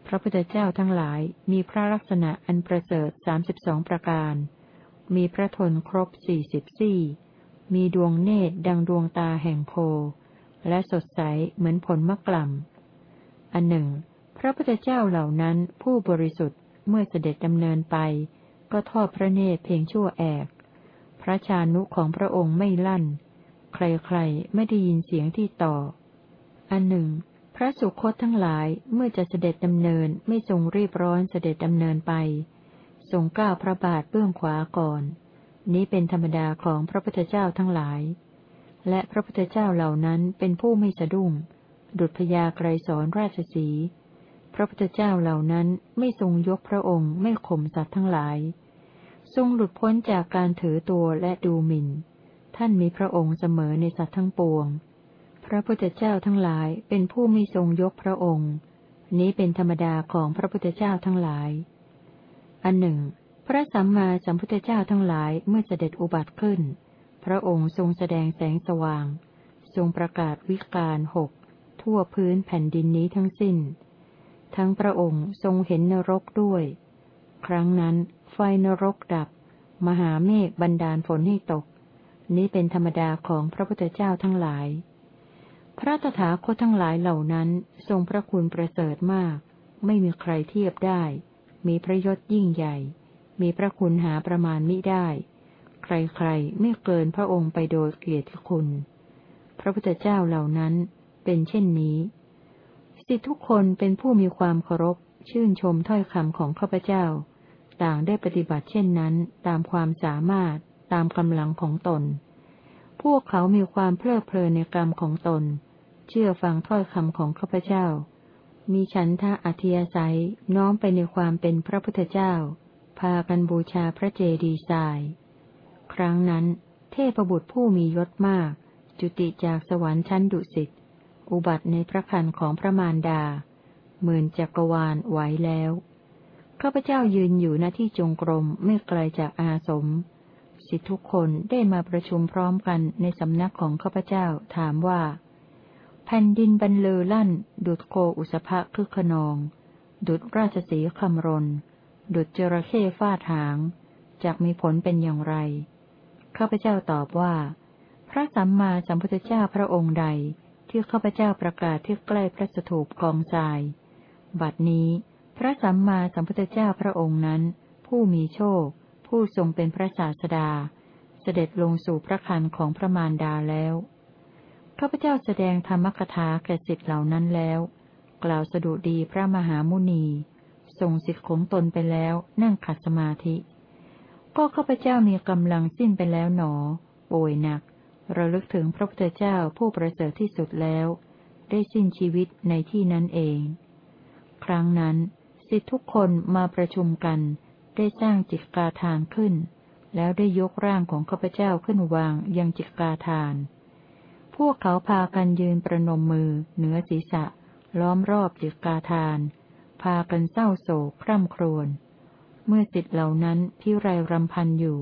พระพุทธเจ้าทั้งหลายมีพระลักษณะอันประเสริฐสามสิบสองประการ มีพระทนครบสี่สิบสี่ มีดวงเนตรดังดวงตาแห่งโคและสดใสเหมือนผลมะกล่ำอันหนึ่ง พระพุทธเจ้าเหล่านั้นผู้บริสุทธิ์เมื่อเสด็จดำเนินไป ก็ทอดพระเนตรเพียงชั่วแอก พระชานุของพระองค์ไม่ลั่น ใครๆไม่ได้ยินเสียงที่ต่อ อันหนึ่ง พระสุคตทั้งหลายเมื่อจะเสด็จดำเนินไม่ทรงรีบร้อนเสด็จดำเนินไป ทรงก้าวพระบาทเบื้องขวาก่อน นี้เป็นธรรมดาของพระพุทธเจ้าทั้งหลาย และพระพุทธเจ้าเหล่านั้นเป็นผู้ไม่สะดุ้ง ดุจพยาไกรสอนราชสี พระพุทธเจ้าเหล่านั้นไม่ทรงยกพระองค์ไม่ข่มสัตว์ทั้งหลาย ทรงหลุดพ้นจากการถือตัวและดูหมิ่น ท่านมีพระองค์เสมอในสัตว์ทั้งปวง พระพุทธเจ้าทั้งหลายเป็นผู้ไม่ทรงยกพระองค์ นี้เป็นธรรมดาของพระพุทธเจ้าทั้งหลาย อันหนึ่ง พระสัมมาสัมพุทธเจ้าทั้งหลายเมื่อเสด็จอุบัติขึ้น พระองค์ทรงแสดงแสงสว่าง ทรงประกาศวิการหกทั่วพื้นแผ่นดินนี้ทั้งสิ้น ทั้งพระองค์ทรงเห็นนรกด้วย ครั้งนั้นไฟนรกดับ มหาเมฆบันดาลฝนให้ตก นี้เป็นธรรมดาของพระพุทธเจ้าทั้งหลาย พระตถาคตทั้งหลายเหล่านั้นทรงพระคุณประเสริฐมาก ไม่มีใครเทียบได้ มีพระยศยิ่งใหญ่ มีพระคุณหาประมาณมิได้ ใครๆไม่เกินพระองค์ไปโดยเกียรติคุณ พระพุทธเจ้าเหล่านั้นเป็นเช่นนี้ สิทธิทุกคนเป็นผู้มีความเคารพ ชื่นชมถ้อยคำของข้าพเจ้า ต่างได้ปฏิบัติเช่นนั้น ตามความสามารถตามกำลังของตน พวกเขามีความเพลิดเพลินในกรรมของตน เชื่อฟังถ้อยคำของข้าพเจ้า มีฉันทะอธิยศัยน้อมไปในความเป็นพระพุทธเจ้า พากันบูชาพระเจดีย์ทราย ครั้งนั้น เทพบุตรผู้มียศมาก จุติจากสวรรค์ชั้นดุสิต อุบัติในพระคันของพระมารดา หมื่นจักรวาลไหวแล้วข้าพเจ้ายืนอยู่ณที่จงกรมไม่ไกลจากอาสม สิทธิทุกคนได้มาประชุมพร้อมกันในสำนักของข้าพเจ้าถามว่า แผ่นดินบรรเลอลั่น ดุดโคอุสภะคึกขนอง ดุดราชสีคำรน ดุดจระเข้ฟาดหางจากมีผลเป็นอย่างไร ข้าพเจ้าตอบว่า พระสัมมาสัมพุทธเจ้าพระองค์ใด ที่ข้าพเจ้าประกาศที่ใกล้พระสถูปกองทราย บัดนี้ พระสัมมาสัมพุทธเจ้าพระองค์นั้น ผู้มีโชค ผู้ทรงเป็นพระศาสดา เสด็จลงสู่พระคันของพระมารดาแล้วข้าพเจ้าแสดงธรรมกถาแก่สิทธิเหล่านั้นแล้ว กล่าวสดุดีพระมหามุนี ส่งสิทธิ์ของตนไปแล้ว นั่งขัดสมาธิ ก็ข้าพเจ้ามีกำลังสิ้นไปแล้วหนอ ป่วยหนัก ระลึกถึงพระพุทธเจ้าผู้ประเสริฐที่สุดแล้ว ได้สิ้นชีวิตในที่นั้นเอง ครั้งนั้น สิทธิทุกคนมาประชุมกัน ได้สร้างจิตกาทานขึ้น แล้วได้ยกร่างของข้าพเจ้าขึ้นวางยังจิตกาทาน พวกเขาพากันยืนประนมมือ เหนือศีรษะ ล้อมรอบจิตกาทาน พากันเศร้าโศกคร่ำครวญ เมื่อสิทธิเหล่านั้นพิไรรำพันอยู่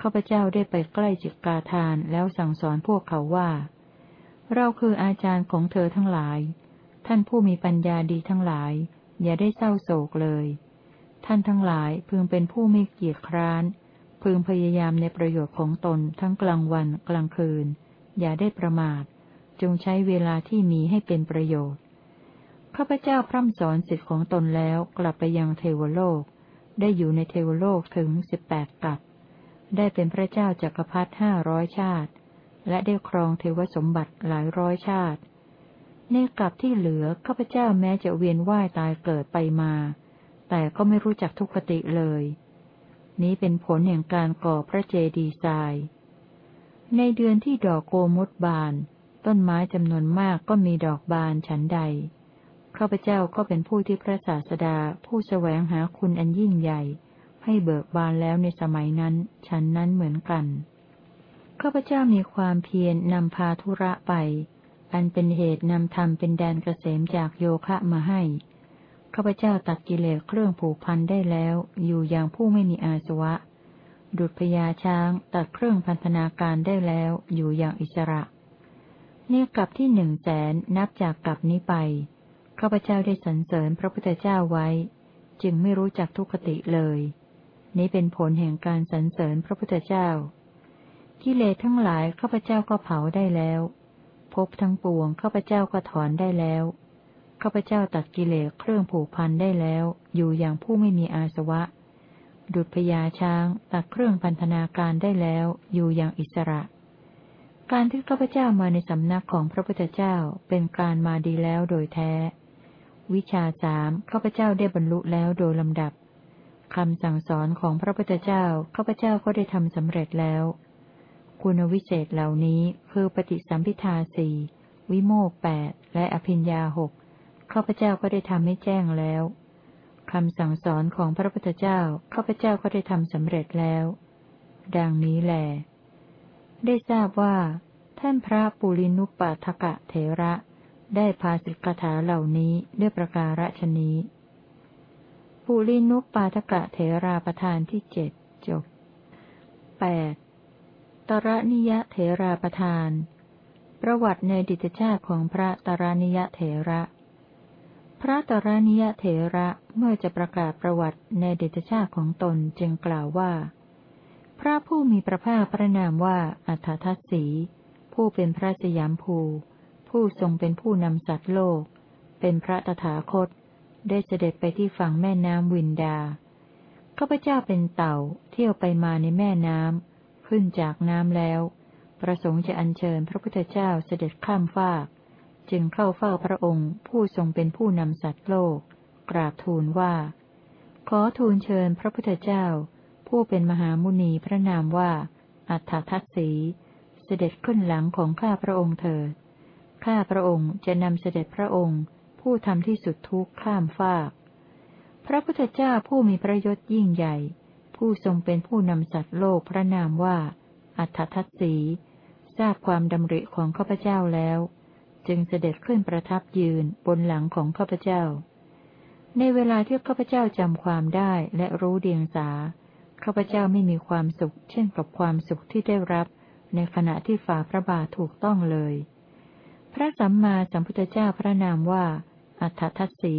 ข้าพเจ้าได้ไปใกล้จิตกาทานแล้วสั่งสอนพวกเขาว่า เราคืออาจารย์ของเธอทั้งหลาย ท่านผู้มีปัญญาดีทั้งหลาย อย่าได้เศร้าโศกเลย ท่านทั้งหลายพึงเป็นผู้ไม่เกียจคร้าน พึงพยายามในประโยชน์ของตนทั้งกลางวันกลางคืน อย่าได้ประมาท จงใช้เวลาที่มีให้เป็นประโยชน์ ข้าพเจ้าพร่ำสอนสิทธิของตนแล้วกลับไปยังเทวโลก ได้อยู่ในเทวโลกถึงสิบแปดกับ ได้เป็นพระเจ้าจักรพรรดิห้าร้อยชาติ และได้ครองเทวสมบัติหลายร้อยชาติ ในกลับที่เหลือข้าพเจ้าแม้จะเวียนว่ายตายเกิดไปมา แต่ก็ไม่รู้จักทุกขติเลย นี้เป็นผลแห่งการก่อพระเจดีย์ทราย ในเดือนที่ดอกโกมดบาน ต้นไม้จำนวนมากก็มีดอกบานฉันใด ข้าพเจ้าก็เป็นผู้ที่พระศาสดาผู้แสวงหาคุณอันยิ่งใหญ่ ให้เบิกบานแล้วในสมัยนั้น ฉันนั้นเหมือนกันข้าพเจ้ามีความเพียรนำพาธุระไป อันเป็นเหตุนำธรรมเป็นแดนเกษมจากโยคะมาให้ข้าพเจ้าตัดกิเลสเครื่องผูกพันได้แล้ว อยู่อย่างผู้ไม่มีอาสวะ ดุจพญาช้างตัดเครื่องพันธนาการได้แล้ว อยู่อย่างอิสระเนี่ยกับที่หนึ่งแสนนับจากกลับนี้ไป ข้าพเจ้าได้สรรเสริญพระพุทธเจ้าไว้ จึงไม่รู้จักทุกขติเลย นี้เป็นผลแห่งการสรรเสริญพระพุทธเจ้า กิเลสทั้งหลายข้าพเจ้าก็เผาได้แล้ว พบทั้งปวงข้าพเจ้าก็ถอนได้แล้วข้าพเจ้าตัดกิเลสเครื่องผูกพันได้แล้ว อยู่อย่างผู้ไม่มีอาสวะ ดุจพญาช้างตัดเครื่องพันธนาการได้แล้ว อยู่อย่างอิสระ การที่ข้าพเจ้ามาในสำนักของพระพุทธเจ้าเป็นการมาดีแล้วโดยแท้ วิชาสามข้าพเจ้าได้บรรลุแล้วโดยลำดับคำสั่งสอนของพระพุทธเจ้าข้าพเจ้าก็ได้ทำสำเร็จแล้ว คุณวิเศษเหล่านี้คือปฏิสัมพิทาสี่วิโมกแปดและอภิญญาหกข้าพเจ้าก็ได้ทำให้แจ้งแล้วคำสั่งสอนของพระพุทธเจ้าข้าพเจ้าก็ได้ทำสำเร็จแล้ว ดังนี้แหลได้ทราบว่า ท่านพระปุรินุปปาทกะเถระ ได้พาสิกขาเหล่านี้ด้วยประการฉนี้ปุรินุปปาทกะเถราประธานที่เจ็ดจบแปดตระนิยะเถราประธาน ประวัติในดิตชาติของพระตระนิยะเถระ พระตระนิยะเถระเมื่อจะประกาศประวัติในดิตชาติของตนจึงกล่าวว่า พระผู้มีพระภาคพระนามว่าอัฏฐทัศสี ผู้เป็นพระสยามภู ผู้ทรงเป็นผู้นำสัตว์โลก เป็นพระตถาคต ได้เสด็จไปที่ฝั่งแม่น้ำวินดา ข้าพเจ้าเป็นเต่าเที่ยวไปมาในแม่น้ำ ขึ้นจากน้ำแล้ว ประสงค์จะอัญเชิญพระพุทธเจ้าเสด็จข้ามฟาก จึงเข้าเฝ้าพระองค์ ผู้ทรงเป็นผู้นำสัตว์โลก กราบทูลว่า ขอทูลเชิญพระพุทธเจ้า ผู้เป็นมหามุนีพระนามว่า อัฏฐทัศสี เสด็จขึ้นหลังของข้าพระองค์เถิด ข้าพระองค์จะนำเสด็จพระองค์ ผู้ทำที่สุดทุกข์ข้ามฟากพระพุทธเจ้าผู้มีพระยศยิ่งใหญ่ ผู้ทรงเป็นผู้นำสัตว์โลกพระนามว่า อัฏฐทัศสีทราบความดำริของข้าพเจ้าแล้ว จึงเสด็จขึ้นประทับยืนบนหลังของข้าพเจ้า ในเวลาที่ข้าพเจ้าจำความได้และรู้เดียงสาข้าพเจ้าไม่มีความสุข เช่นกับความสุขที่ได้รับ ในขณะที่ฝ่าพระบาทถูกต้องเลย พระสัมมาสัมพุทธเจ้าพระนามว่า อัฏฐทัศสี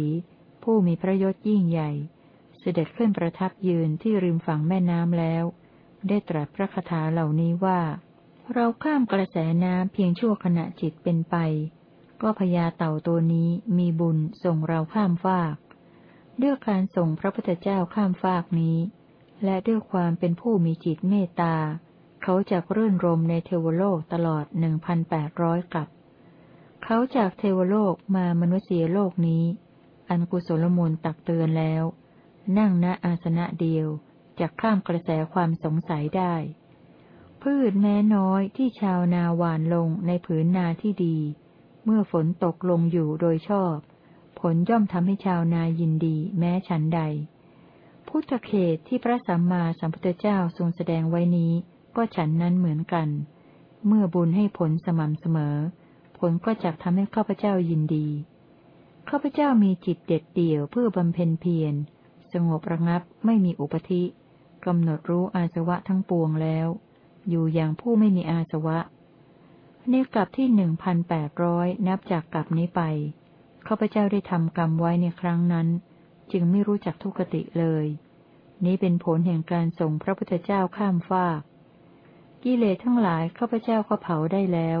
ผู้มีพระยศยิ่งใหญ่ เสด็จขึ้นประทับยืนที่ริมฝั่งแม่น้ำแล้ว ได้ตรัสพระคาถาเหล่านี้ว่า เราข้ามกระแสน้ำเพียงชั่วขณะจิตเป็นไป ก็พญาเต่าตัวนี้มีบุญส่งเราข้ามฟากด้วยการส่งพระพุทธเจ้าข้ามฟากนี้ และด้วยความเป็นผู้มีจิตเมตตา เขาจะรื่นรมในเทวโลกตลอดหนึ่งพันแปดร้อยกับ เขาจากเทวโลกมามนุษยโลกนี้ อันกุศลมูลตักเตือนแล้ว นั่งณอาสนะเดียวจะข้ามกระแสความสงสัยได้ พืชแม้น้อยที่ชาวนาหวานลงในผืนนาที่ดี เมื่อฝนตกลงอยู่โดยชอบ ผลย่อมทำให้ชาวนายินดีแม้ฉันใด พุทธเขตที่พระสัมมาสัมพุทธเจ้าทรงแสดงไว้นี้ ก็ฉันนั้นเหมือนกัน เมื่อบุญให้ผลสม่ำเสมอ ลก็จะทำให้ข้าพเจ้ายินดี ข้าพเจ้ามีจิตเด็ดเดี่ยวเพื่อบำเพ็ญเพียร สงบระงับไม่มีอุปธิกำหนดรู้อาสวะทั้งปวงแล้ว อยู่อย่างผู้ไม่มีอาสวะในกลับที่หนึ่งพันแปดร้อยนับจากกลับนี้ไป ข้าพเจ้าได้ทำกรรมไว้ในครั้งนั้น จึงไม่รู้จักทุกติเลย นี้เป็นผลแห่งการส่งพระพุทธเจ้าข้ามฟาก กิเลสทั้งหลายข้าพเจ้าก็เผาได้แล้ว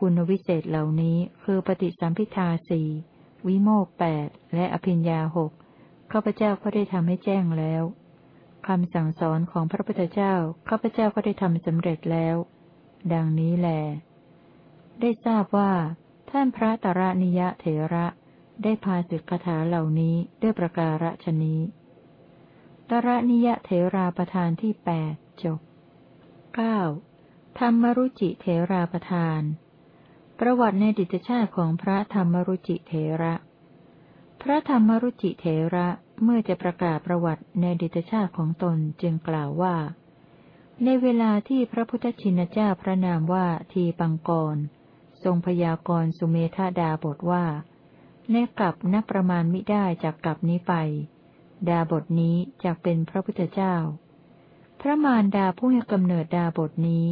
คุณวิเศษเหล่านี้คือปฏิสัมพิทาสี่วิโมกแปดและอภิญญาหกข้าพเจ้าก็ได้ทำให้แจ้งแล้วคำสั่งสอนของพระพุทธเจ้าข้าพเจ้าก็ได้ทำสำเร็จแล้ว ดังนี้แล ได้ทราบว่า ท่านพระตระนิยะเถระได้พาสิกขาเหล่านี้ด้วยประการฉนี้ตระนิยะเถราประธานที่แปดจบเก้าธรรมรุจิเถราประธาน ประวัติในดิจชาติของพระธรรมรุจิเถระ พระธรรมรุจิเถระเมื่อจะประกาศประวัติในดิตชาติของตนจึงกล่าวว่า ในเวลาที่พระพุทธชินเจ้าพระนามว่าทีปังกร ทรงพยากรสุเมธาดาบทว่า ในกลับนับประมาณมิได้จากกลับนี้ไป ดาบทนี้จะเป็นพระพุทธเจ้า พระมารดาผู้ให้กำเนิดดาบทนี้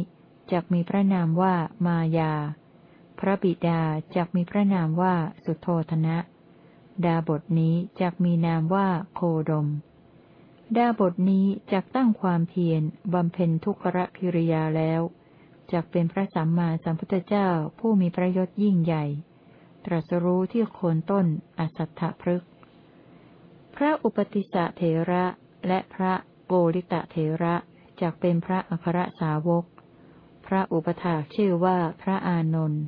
จะมีพระนามว่ามายา พระบิดาจะมีพระนามว่าสุโธธนะ ดาบทนี้จักมีนามว่าโคดม ดาบทนี้จักตั้งความเพียรบำเพ็ญทุกขะกิริยาแล้วจักเป็นพระสัมมาสัมพุทธเจ้าผู้มีประยชน์ยิ่งใหญ่ ตรัสรู้ที่โคนต้นอสัตถพฤกพระอุปติสะเถระและพระโกริตะเถระจักเป็นพระอัครสาวก พระอุปถาชื่อว่าพระอานนท์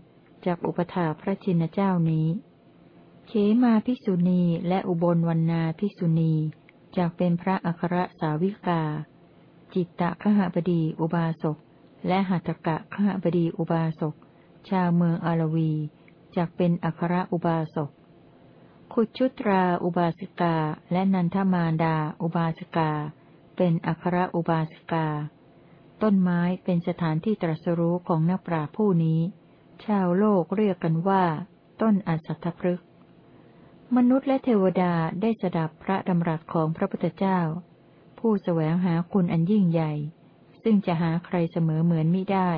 จากอุปถาพระชินเจ้านี้ เขมาภิกษุณีและอุบลวันนาภิกษุณีจากเป็นพระอัครสาวิกา จิตตะขหบดีอุบาสก และหัตถกะขหบดีอุบาสก ชาวเมืองอารวีจากเป็นอัครอุบาสก ขุชุตราอุบาสิกาและนันทมารดาอุบาสิกา เป็นอัครอุบาสิกา ต้นไม้เป็นสถานที่ตรัสรู้ของนักปราผู้นี้ ชาวโลกเรียกกันว่า ต้นอัศทพฤกษมนุษย์และเทวดาได้สดับพระดำรัสของพระพุทธเจ้า ผู้แสวงหาคุณอันยิ่งใหญ่ ซึ่งจะหาใครเสมอเหมือนมิได้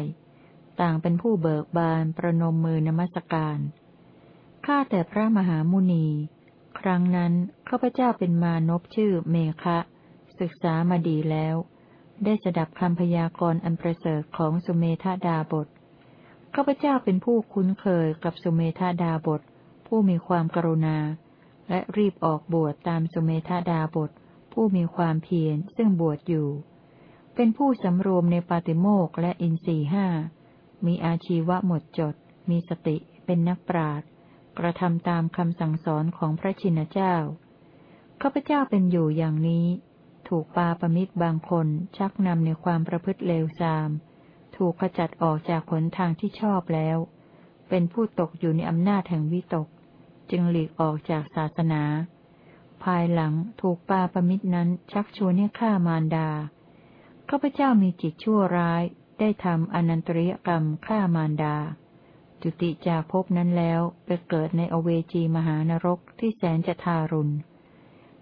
ต่างเป็นผู้เบิกบานประนมมือนมัสการ ข้าแต่พระมหามุนี ครั้งนั้นข้าพเจ้าเป็นมานพชื่อเมฆะศึกษามาดีแล้ว ได้สดับคำพยากรณ์อันประเสริฐของสุเมธาดาบท ข้าพเจ้าเป็นผู้คุ้นเคยกับสุเมธาดาบท ผู้มีความกรุณา และรีบออกบวชตามสุเมธาดาบท ผู้มีความเพียรซึ่งบวชอยู่ เป็นผู้สำรวมในปาติโมกและอินทรีห้า มีอาชีวะหมดจด มีสติ เป็นนักปราชญ์กระทำตามคำสั่งสอนของพระชินเจ้า ข้าพเจ้าเป็นอยู่อย่างนี้ ถูกปาปมิตรบางคนชักนำในความประพฤติเลวทราม ถูกขจัดออกจากผลทางที่ชอบแล้ว เป็นผู้ตกอยู่ในอำนาจแห่งวิตก จึงหลีกออกจากศาสนา ภายหลังถูกปาปมิตรนั้นชักชวนให้ฆ่ามารดา ข้าพเจ้ามีจิตชั่วร้าย ได้ทำอนันตริยกรรมฆ่ามารดา จุติจากภพนั้นแล้วไปเกิดในอเวจีมหานรกที่แสนจะทารุณ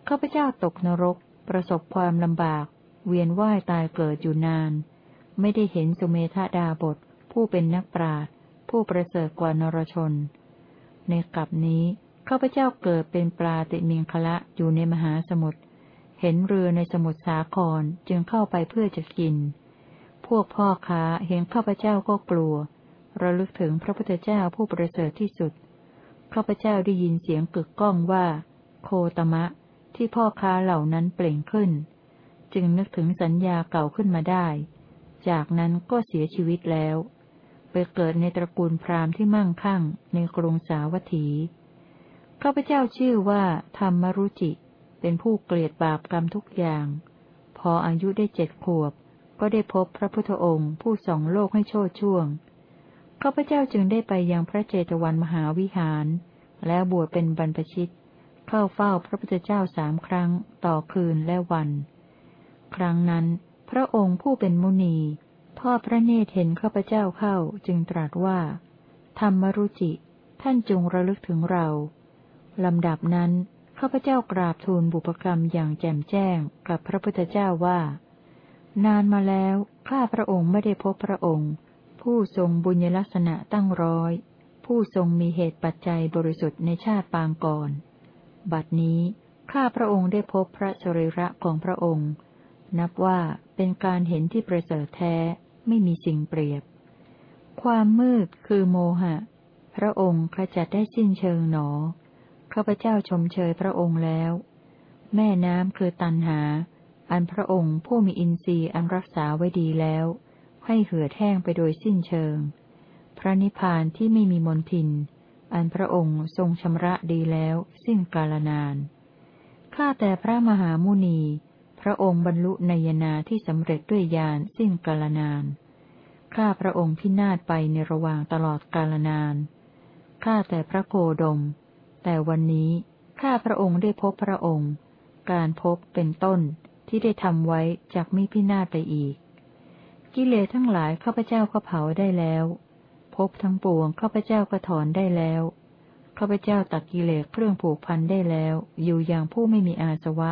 ข้าพเจ้าตกนรกประสบความลำบาก เวียนว่ายตายเกิดอยู่นาน ไม่ได้เห็นสุเมธาดาบท ผู้เป็นนักปราชญ์ผู้ประเสริฐกว่านรชน ในกลับนี้ข้าพเจ้าเกิดเป็นปลาติมิงคละอยู่ในมหาสมุทรเห็นเรือในสมุทรสาครจึงเข้าไปเพื่อจะกิน พวกพ่อค้าเห็นข้าพเจ้าก็กลัว ระลึกถึงพระพุทธเจ้าผู้ประเสริฐที่สุด ข้าพเจ้าได้ยินเสียงกึกก้องว่า โคตมะ ที่พ่อค้าเหล่านั้นเปล่งขึ้น จึงนึกถึงสัญญาเก่าขึ้นมาได้ จากนั้นก็เสียชีวิตแล้ว ไปเกิดในตระกูลพราหมณ์ที่มั่งคั่งในกรุงสาวัตถีข้าพเจ้าชื่อว่า ธรรมรุจิ เป็นผู้เกลียดบาปกรรมทุกอย่าง พออายุได้เจ็ดขวบ ก็ได้พบพระพุทธองค์ผู้ส่องโลกให้โชดช่วงข้าพเจ้าจึงได้ไปยังพระเจตวันมหาวิหาร แล้วบวชเป็นบรรพชิต เข้าเฝ้าพระพุทธเจ้าสามครั้งต่อคืนและวัน ครั้งนั้น พระองค์ผู้เป็นมุนี ทอดพระเนตรเห็นข้าพเจ้าเข้าจึงตรัสว่า ธรรมรุจิ ท่านจงระลึกถึงเราลำดับนั้นข้าพเจ้ากราบทูลบุพกรรมอย่างแจ่มแจ้งกับพระพุทธเจ้าว่า นานมาแล้วข้าพระองค์ไม่ได้พบพระองค์ ผู้ทรงบุญลักษณะตั้งร้อย ผู้ทรงมีเหตุปัจจัยบริสุทธิ์ในชาติปางก่อน บัดนี้ข้าพระองค์ได้พบพระสรีระของพระองค์ นับว่าเป็นการเห็นที่ประเสริฐแท้ไม่มีสิ่งเปรียบ ความมืดคือโมหะ พระองค์ขจัดได้สิ้นเชิงหนอข้าพเจ้าชมเชยพระองค์แล้ว แม่น้ำคือตันหา อันพระองค์ผู้มีอินทรีย์อันรักษาไว้ดีแล้ว ให้เหือดแห้งไปโดยสิ้นเชิง พระนิพพานที่ไม่มีมนทิน อันพระองค์ทรงชำระดีแล้ว สิ้นกาลนาน ข้าแต่พระมหามุนี พระองค์บรรลุนยนาที่สำเร็จด้วยญาณสิ้นกาลนาน ข้าพระองค์พินาศไปในระหว่างตลอดกาลนาน ข้าแต่พระโคดม แต่วันนี้ข้าพระองค์ได้พบพระองค์ การพบเป็นต้นที่ได้ทำไว้จากมิพินาศไปอีก กิเลสทั้งหลายข้าพเจ้าก็เผาได้แล้ว พบทั้งปวงข้าพเจ้าก็ถอนได้แล้วข้าพเจ้าตัดกิเลสเครื่องผูกพันได้แล้ว อยู่อย่างผู้ไม่มีอาสวะ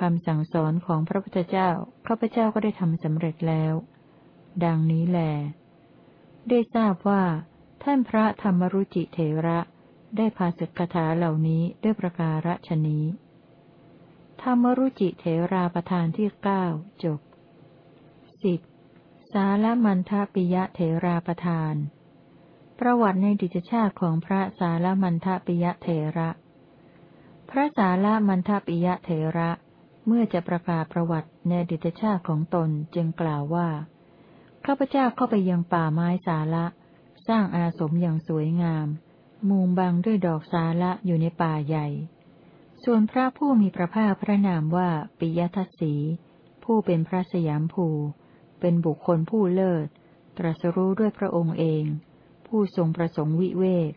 คำสั่งสอนของพระพุทธเจ้าข้าพเจ้าก็ได้ทำสำเร็จแล้ว ดังนี้แล ได้ทราบว่า ท่านพระธรรมรุจิเถระได้พาสึกคาถาเหล่านี้ด้วยประการฉนี้ ธรรมรุจิเถราประธานที่เก้าจบสิบสารมันทปิยะเถราประธาน ประวัติในดิจชาติของพระสารมันทปิยะเถระ พระสารมันทปิยะเถระ เมื่อจะประกาศประวัติในดิจชาติของตนจึงกล่าวว่า ข้าพเจ้าเข้าไปยังป่าไม้สาระสร้างอาสมอย่างสวยงาม มุงบังด้วยดอกสาละอยู่ในป่าใหญ่ ส่วนพระผู้มีพระภาคพระนามว่าปิยทัศสี ผู้เป็นพระสยามภู เป็นบุคคลผู้เลิศ ตรัสรู้ด้วยพระองค์เอง ผู้ทรงประสงค์วิเวก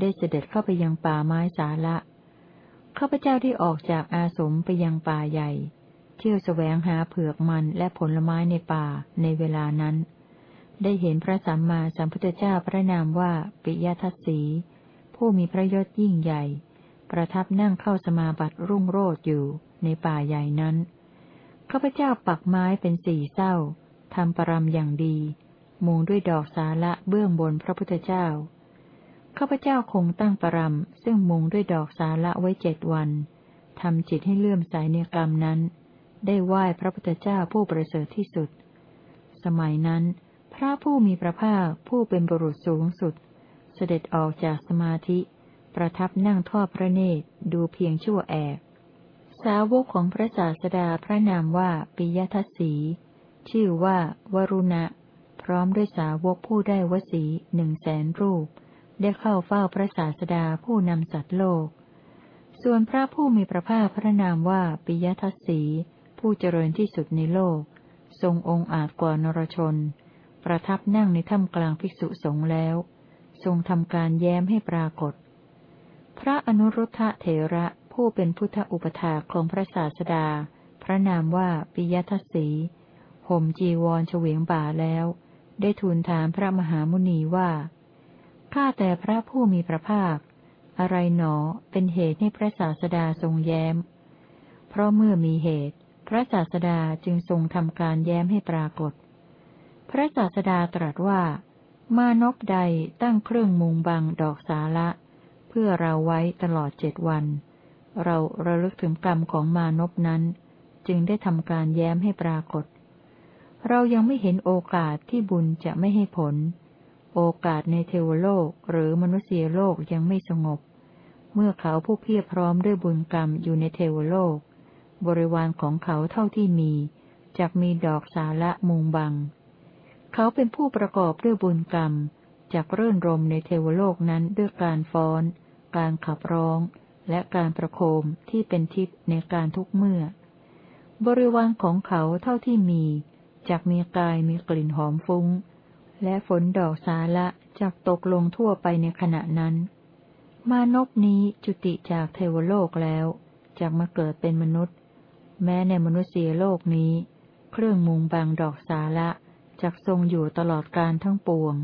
ได้เสด็จเข้าไปยังป่าไม้สาละ ข้าพเจ้าได้ออกจากอาสมไปยังป่าใหญ่ เที่ยวแสวงหาเผือกมันและผลไม้ในป่าในเวลานั้น ได้เห็นพระสัมมาสัมพุทธเจ้าพระนามว่าปิยทัศสี ผู้มีพระยศยิ่งใหญ่ ประทับนั่งเข้าสมาบัติรุ่งโรจน์อยู่ในป่าใหญ่นั้นข้าพเจ้าปักไม้เป็นสี่เศร้าทำปรำอย่างดี มุงด้วยดอกสาละเบื้องบนพระพุทธเจ้า ข้าพเจ้าคงตั้งปรำซึ่งมุงด้วยดอกสาละไว้เจ็ดวันทำจิตให้เลื่อมใสในกรรมนั้น ได้ไหว้พระพุทธเจ้าผู้ประเสริฐที่สุด สมัยนั้น พระผู้มีพระภาคผู้เป็นบุรุษสูงสุด เสด็จออกจากสมาธิ ประทับนั่งทอดพระเนตรดูเพียงชั่วแอกสาวกของพระศาสดาพระนามว่าปิยทัศสี ชื่อว่าวรุณะ พร้อมด้วยสาวกผู้ได้วสีหนึ่งแสนรูป ได้เข้าเฝ้าพระศาสดาผู้นำสัตว์โลก ส่วนพระผู้มีพระภาคพระนามว่าปิยทัศสี ผู้เจริญที่สุดในโลก ทรงองค์อาจกว่านรชน ประทับนั่งในถ้ำกลางภิกษุสงฆ์แล้ว ทรงทำการแย้มให้ปรากฏ พระอนุรุทธะเถระผู้เป็นพุทธอุปถาของพระศาสดา พระนามว่าปิยทัศสีห่มจีวรเฉวียงบ่าแล้ว ได้ทูลถามพระมหามุนีว่า ข้าแต่พระผู้มีพระภาค อะไรหนอเป็นเหตุให้พระศาสดาทรงแย้ม เพราะเมื่อมีเหตุ พระศาสดาจึงทรงทำการแย้มให้ปรากฏ พระศาสดาตรัสว่า มานพใดตั้งเครื่องมุงบังดอกสาละ เพื่อเราไว้ตลอดเจ็ดวัน เราระลึกถึงกรรมของมานพนั้น จึงได้ทำการแย้มให้ปรากฏ เรายังไม่เห็นโอกาสที่บุญจะไม่ให้ผล โอกาสในเทวโลกหรือมนุษยโลกยังไม่สงบ เมื่อเขาผู้เพียรพร้อมด้วยบุญกรรมอยู่ในเทวโลก บริวารของเขาเท่าที่มีจะมีดอกสาละมุงบัง เขาเป็นผู้ประกอบด้วยบุญกรรมจากเรื่นรมในเทวโลกนั้นด้วยการฟ้อน การขับร้อง และการประโคมที่เป็นทิพย์ในการทุกเมื่อ บริวารของเขาเท่าที่มีจากมีกายมีกลิ่นหอมฟุง้ง และฝนดอกสาละจากตกลงทั่วไปในขณะนั้น มานพนี้จุติจากเทวโลกแล้วจากมาเกิดเป็นมนุษย์ แม้ในมนุษย์โลกนี้ เครื่องมุงบางดอกสาละจากทรงอยู่ตลอดการทั้งปวง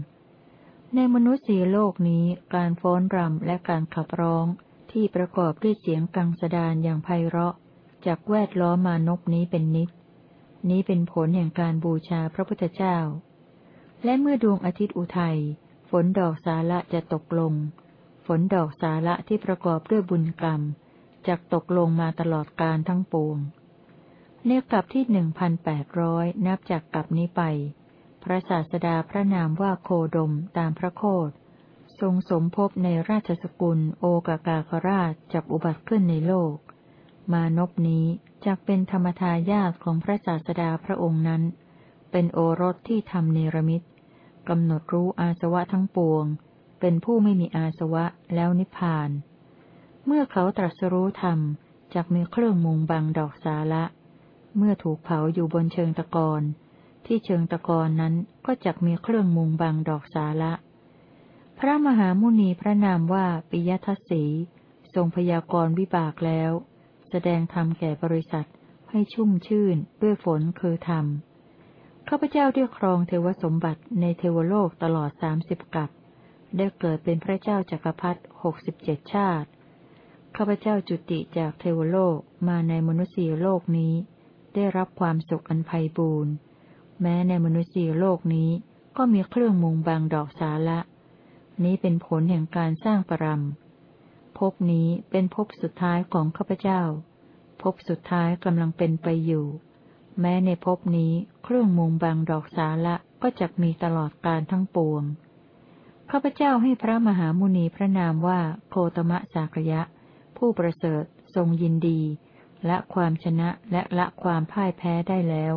ในมนุษย์โลกนี้การฟ้อนรำและการขับร้องที่ประกอบด้วยเสียงกังสดานอย่างไพเราะจากแวดล้อมมานพนี้เป็นนิด นี้เป็นผลแห่งการบูชาพระพุทธเจ้า และเมื่อดวงอาทิตย์อุทัย ฝนดอกสาละจะตกลง ฝนดอกสาละที่ประกอบด้วยบุญกรรมจะตกลงมาตลอดการทั้งปวงเนกลับที่หนึ่งพันแปดร้อยนับจากกลับนี้ไป พระศาสดาพระนามว่าโคดมตามพระโคดทรงสมภพในราชสกุลโอกากาคราชจับอุบัติขึ้นในโลก มานพนี้จักเป็นธรรมทายาทของพระศาสดาพระองค์นั้น เป็นโอรสที่ทำเนรมิต กำหนดรู้อาสวะทั้งปวง เป็นผู้ไม่มีอาสวะแล้วนิพพาน เมื่อเขาตรัสรู้ธรรมจักมีเครื่องมุงบังดอกสาละ เมื่อถูกเผาอยู่บนเชิงตะกอนที่เชิงตะกอนนั้นก็จักมีเครื่องมุงบังดอกสาละ พระมหามุนีพระนามว่าปิยทัศสีทรงพยากรณ์วิบากแล้ว แสดงธรรมแก่บริษัทให้ชุ่มชื่นด้วยฝนคือธรรม ข้าพเจ้าได้ครองเทวสมบัติในเทวโลกตลอดสามสิบกับ ได้เกิดเป็นพระเจ้าจักรพรรดิหกสิบเจ็ดชาติ ข้าพเจ้าจุติจากเทวโลกมาในมนุษยโลกนี้ ได้รับความสุขอันไพ่บูรณ์ แม้ในมนุษยโลกนี้ก็มีเครื่องมุงบางดอกสาละ นี้เป็นผลแห่งการสร้างปรมภพนี้เป็นภพสุดท้ายของข้าพเจ้า ภพสุดท้ายกำลังเป็นไปอยู่ แม้ในภพนี้เครื่องมุงบางดอกสาละก็จะมีตลอดการทั้งปวง ข้าพเจ้าให้พระมหามุนีพระนามว่าโคตมะสากยะ ผู้ประเสริฐทรงยินดีและความชนะและละความพ่ายแพ้ได้แล้ว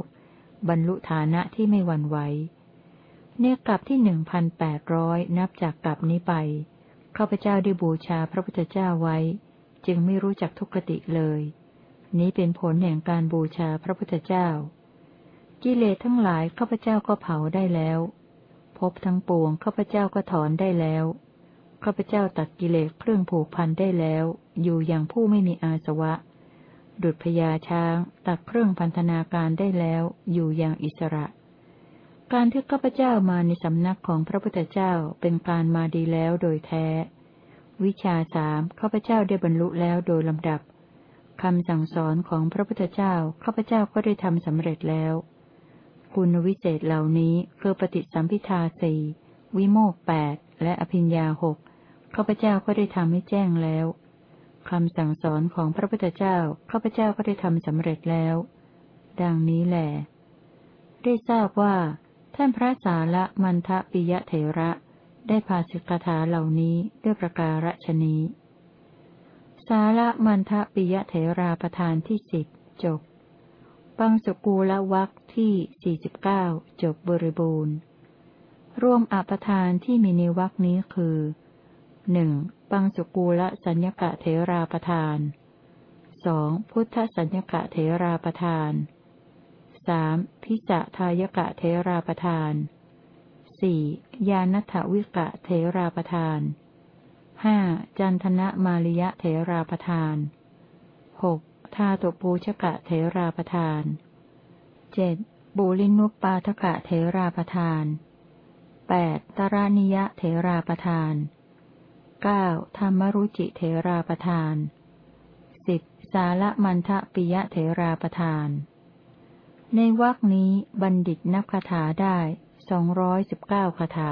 บรรลุฐานะที่ไม่หวั่นไหวเนี่ยกลับที่หนึ่งพันแปดร้อยนับจากกลับนี้ไปข้าพเจ้าได้บูชาพระพุทธเจ้าไว้ จึงไม่รู้จักทุกขติเลย นี้เป็นผลแห่งการบูชาพระพุทธเจ้า กิเลสทั้งหลายข้าพเจ้าก็เผาได้แล้วพบทั้งปวงข้าพเจ้าก็ถอนได้แล้วข้าพเจ้าตัดกิเลสเครื่องผูกพันได้แล้ว อยู่อย่างผู้ไม่มีอาสวะ ดุจพญาช้าง ตัดเครื่องพันธนาการได้แล้ว อยู่อย่างอิสระ การที่ข้าพเจ้ามาในสำนักของพระพุทธเจ้าเป็นการมาดีแล้วโดยแท้ วิชาสามข้าพเจ้าได้บรรลุแล้วโดยลำดับ คำสั่งสอนของพระพุทธเจ้าข้าพเจ้าก็ได้ทำสำเร็จแล้ว คุณวิเศษเหล่านี้คือปฏิสัมพิทาสี่วิโมกแปดและอภิญญาหกข้าพเจ้าก็ได้ทำให้แจ้งแล้วคำสั่งสอนของพระพุทธเจ้าข้าพเจ้าก็ได้ทำสำเร็จแล้ว ดังนี้แหละได้ทราบว่า ท่านพระสาละมันทปิยะเถระ ได้พาสิกถาเหล่านี้ด้วยประการฉนี้ สาระมันทะปิยะเถราประธานที่สิบจบ ปังสกูละวักที่สี่สิบเก้าจบบริบูรณ์รวมอปทานที่มีในวักนี้คือหนึ่งปังสกูละสัญญกะเถราประธานสองพุทธสัญญกะเถราประธานสามพิจทายกะเถราประธานสี่ยานัทวิกะเถราประธาน ห้าจันทนะมาริยะเถราประทานหกทาตุปูชกะเถราประทานเจ็ดบุรินุปปาทกะเถราประทานแปดตรานิยะเถราประทานเก้าธรรมรุจิเถราประทานสิบสาละมันทะปิยะเถราประทาน ในวรรคนี้บัณฑิตนับคาถาได้สองร้อยสิบเก้าคาถา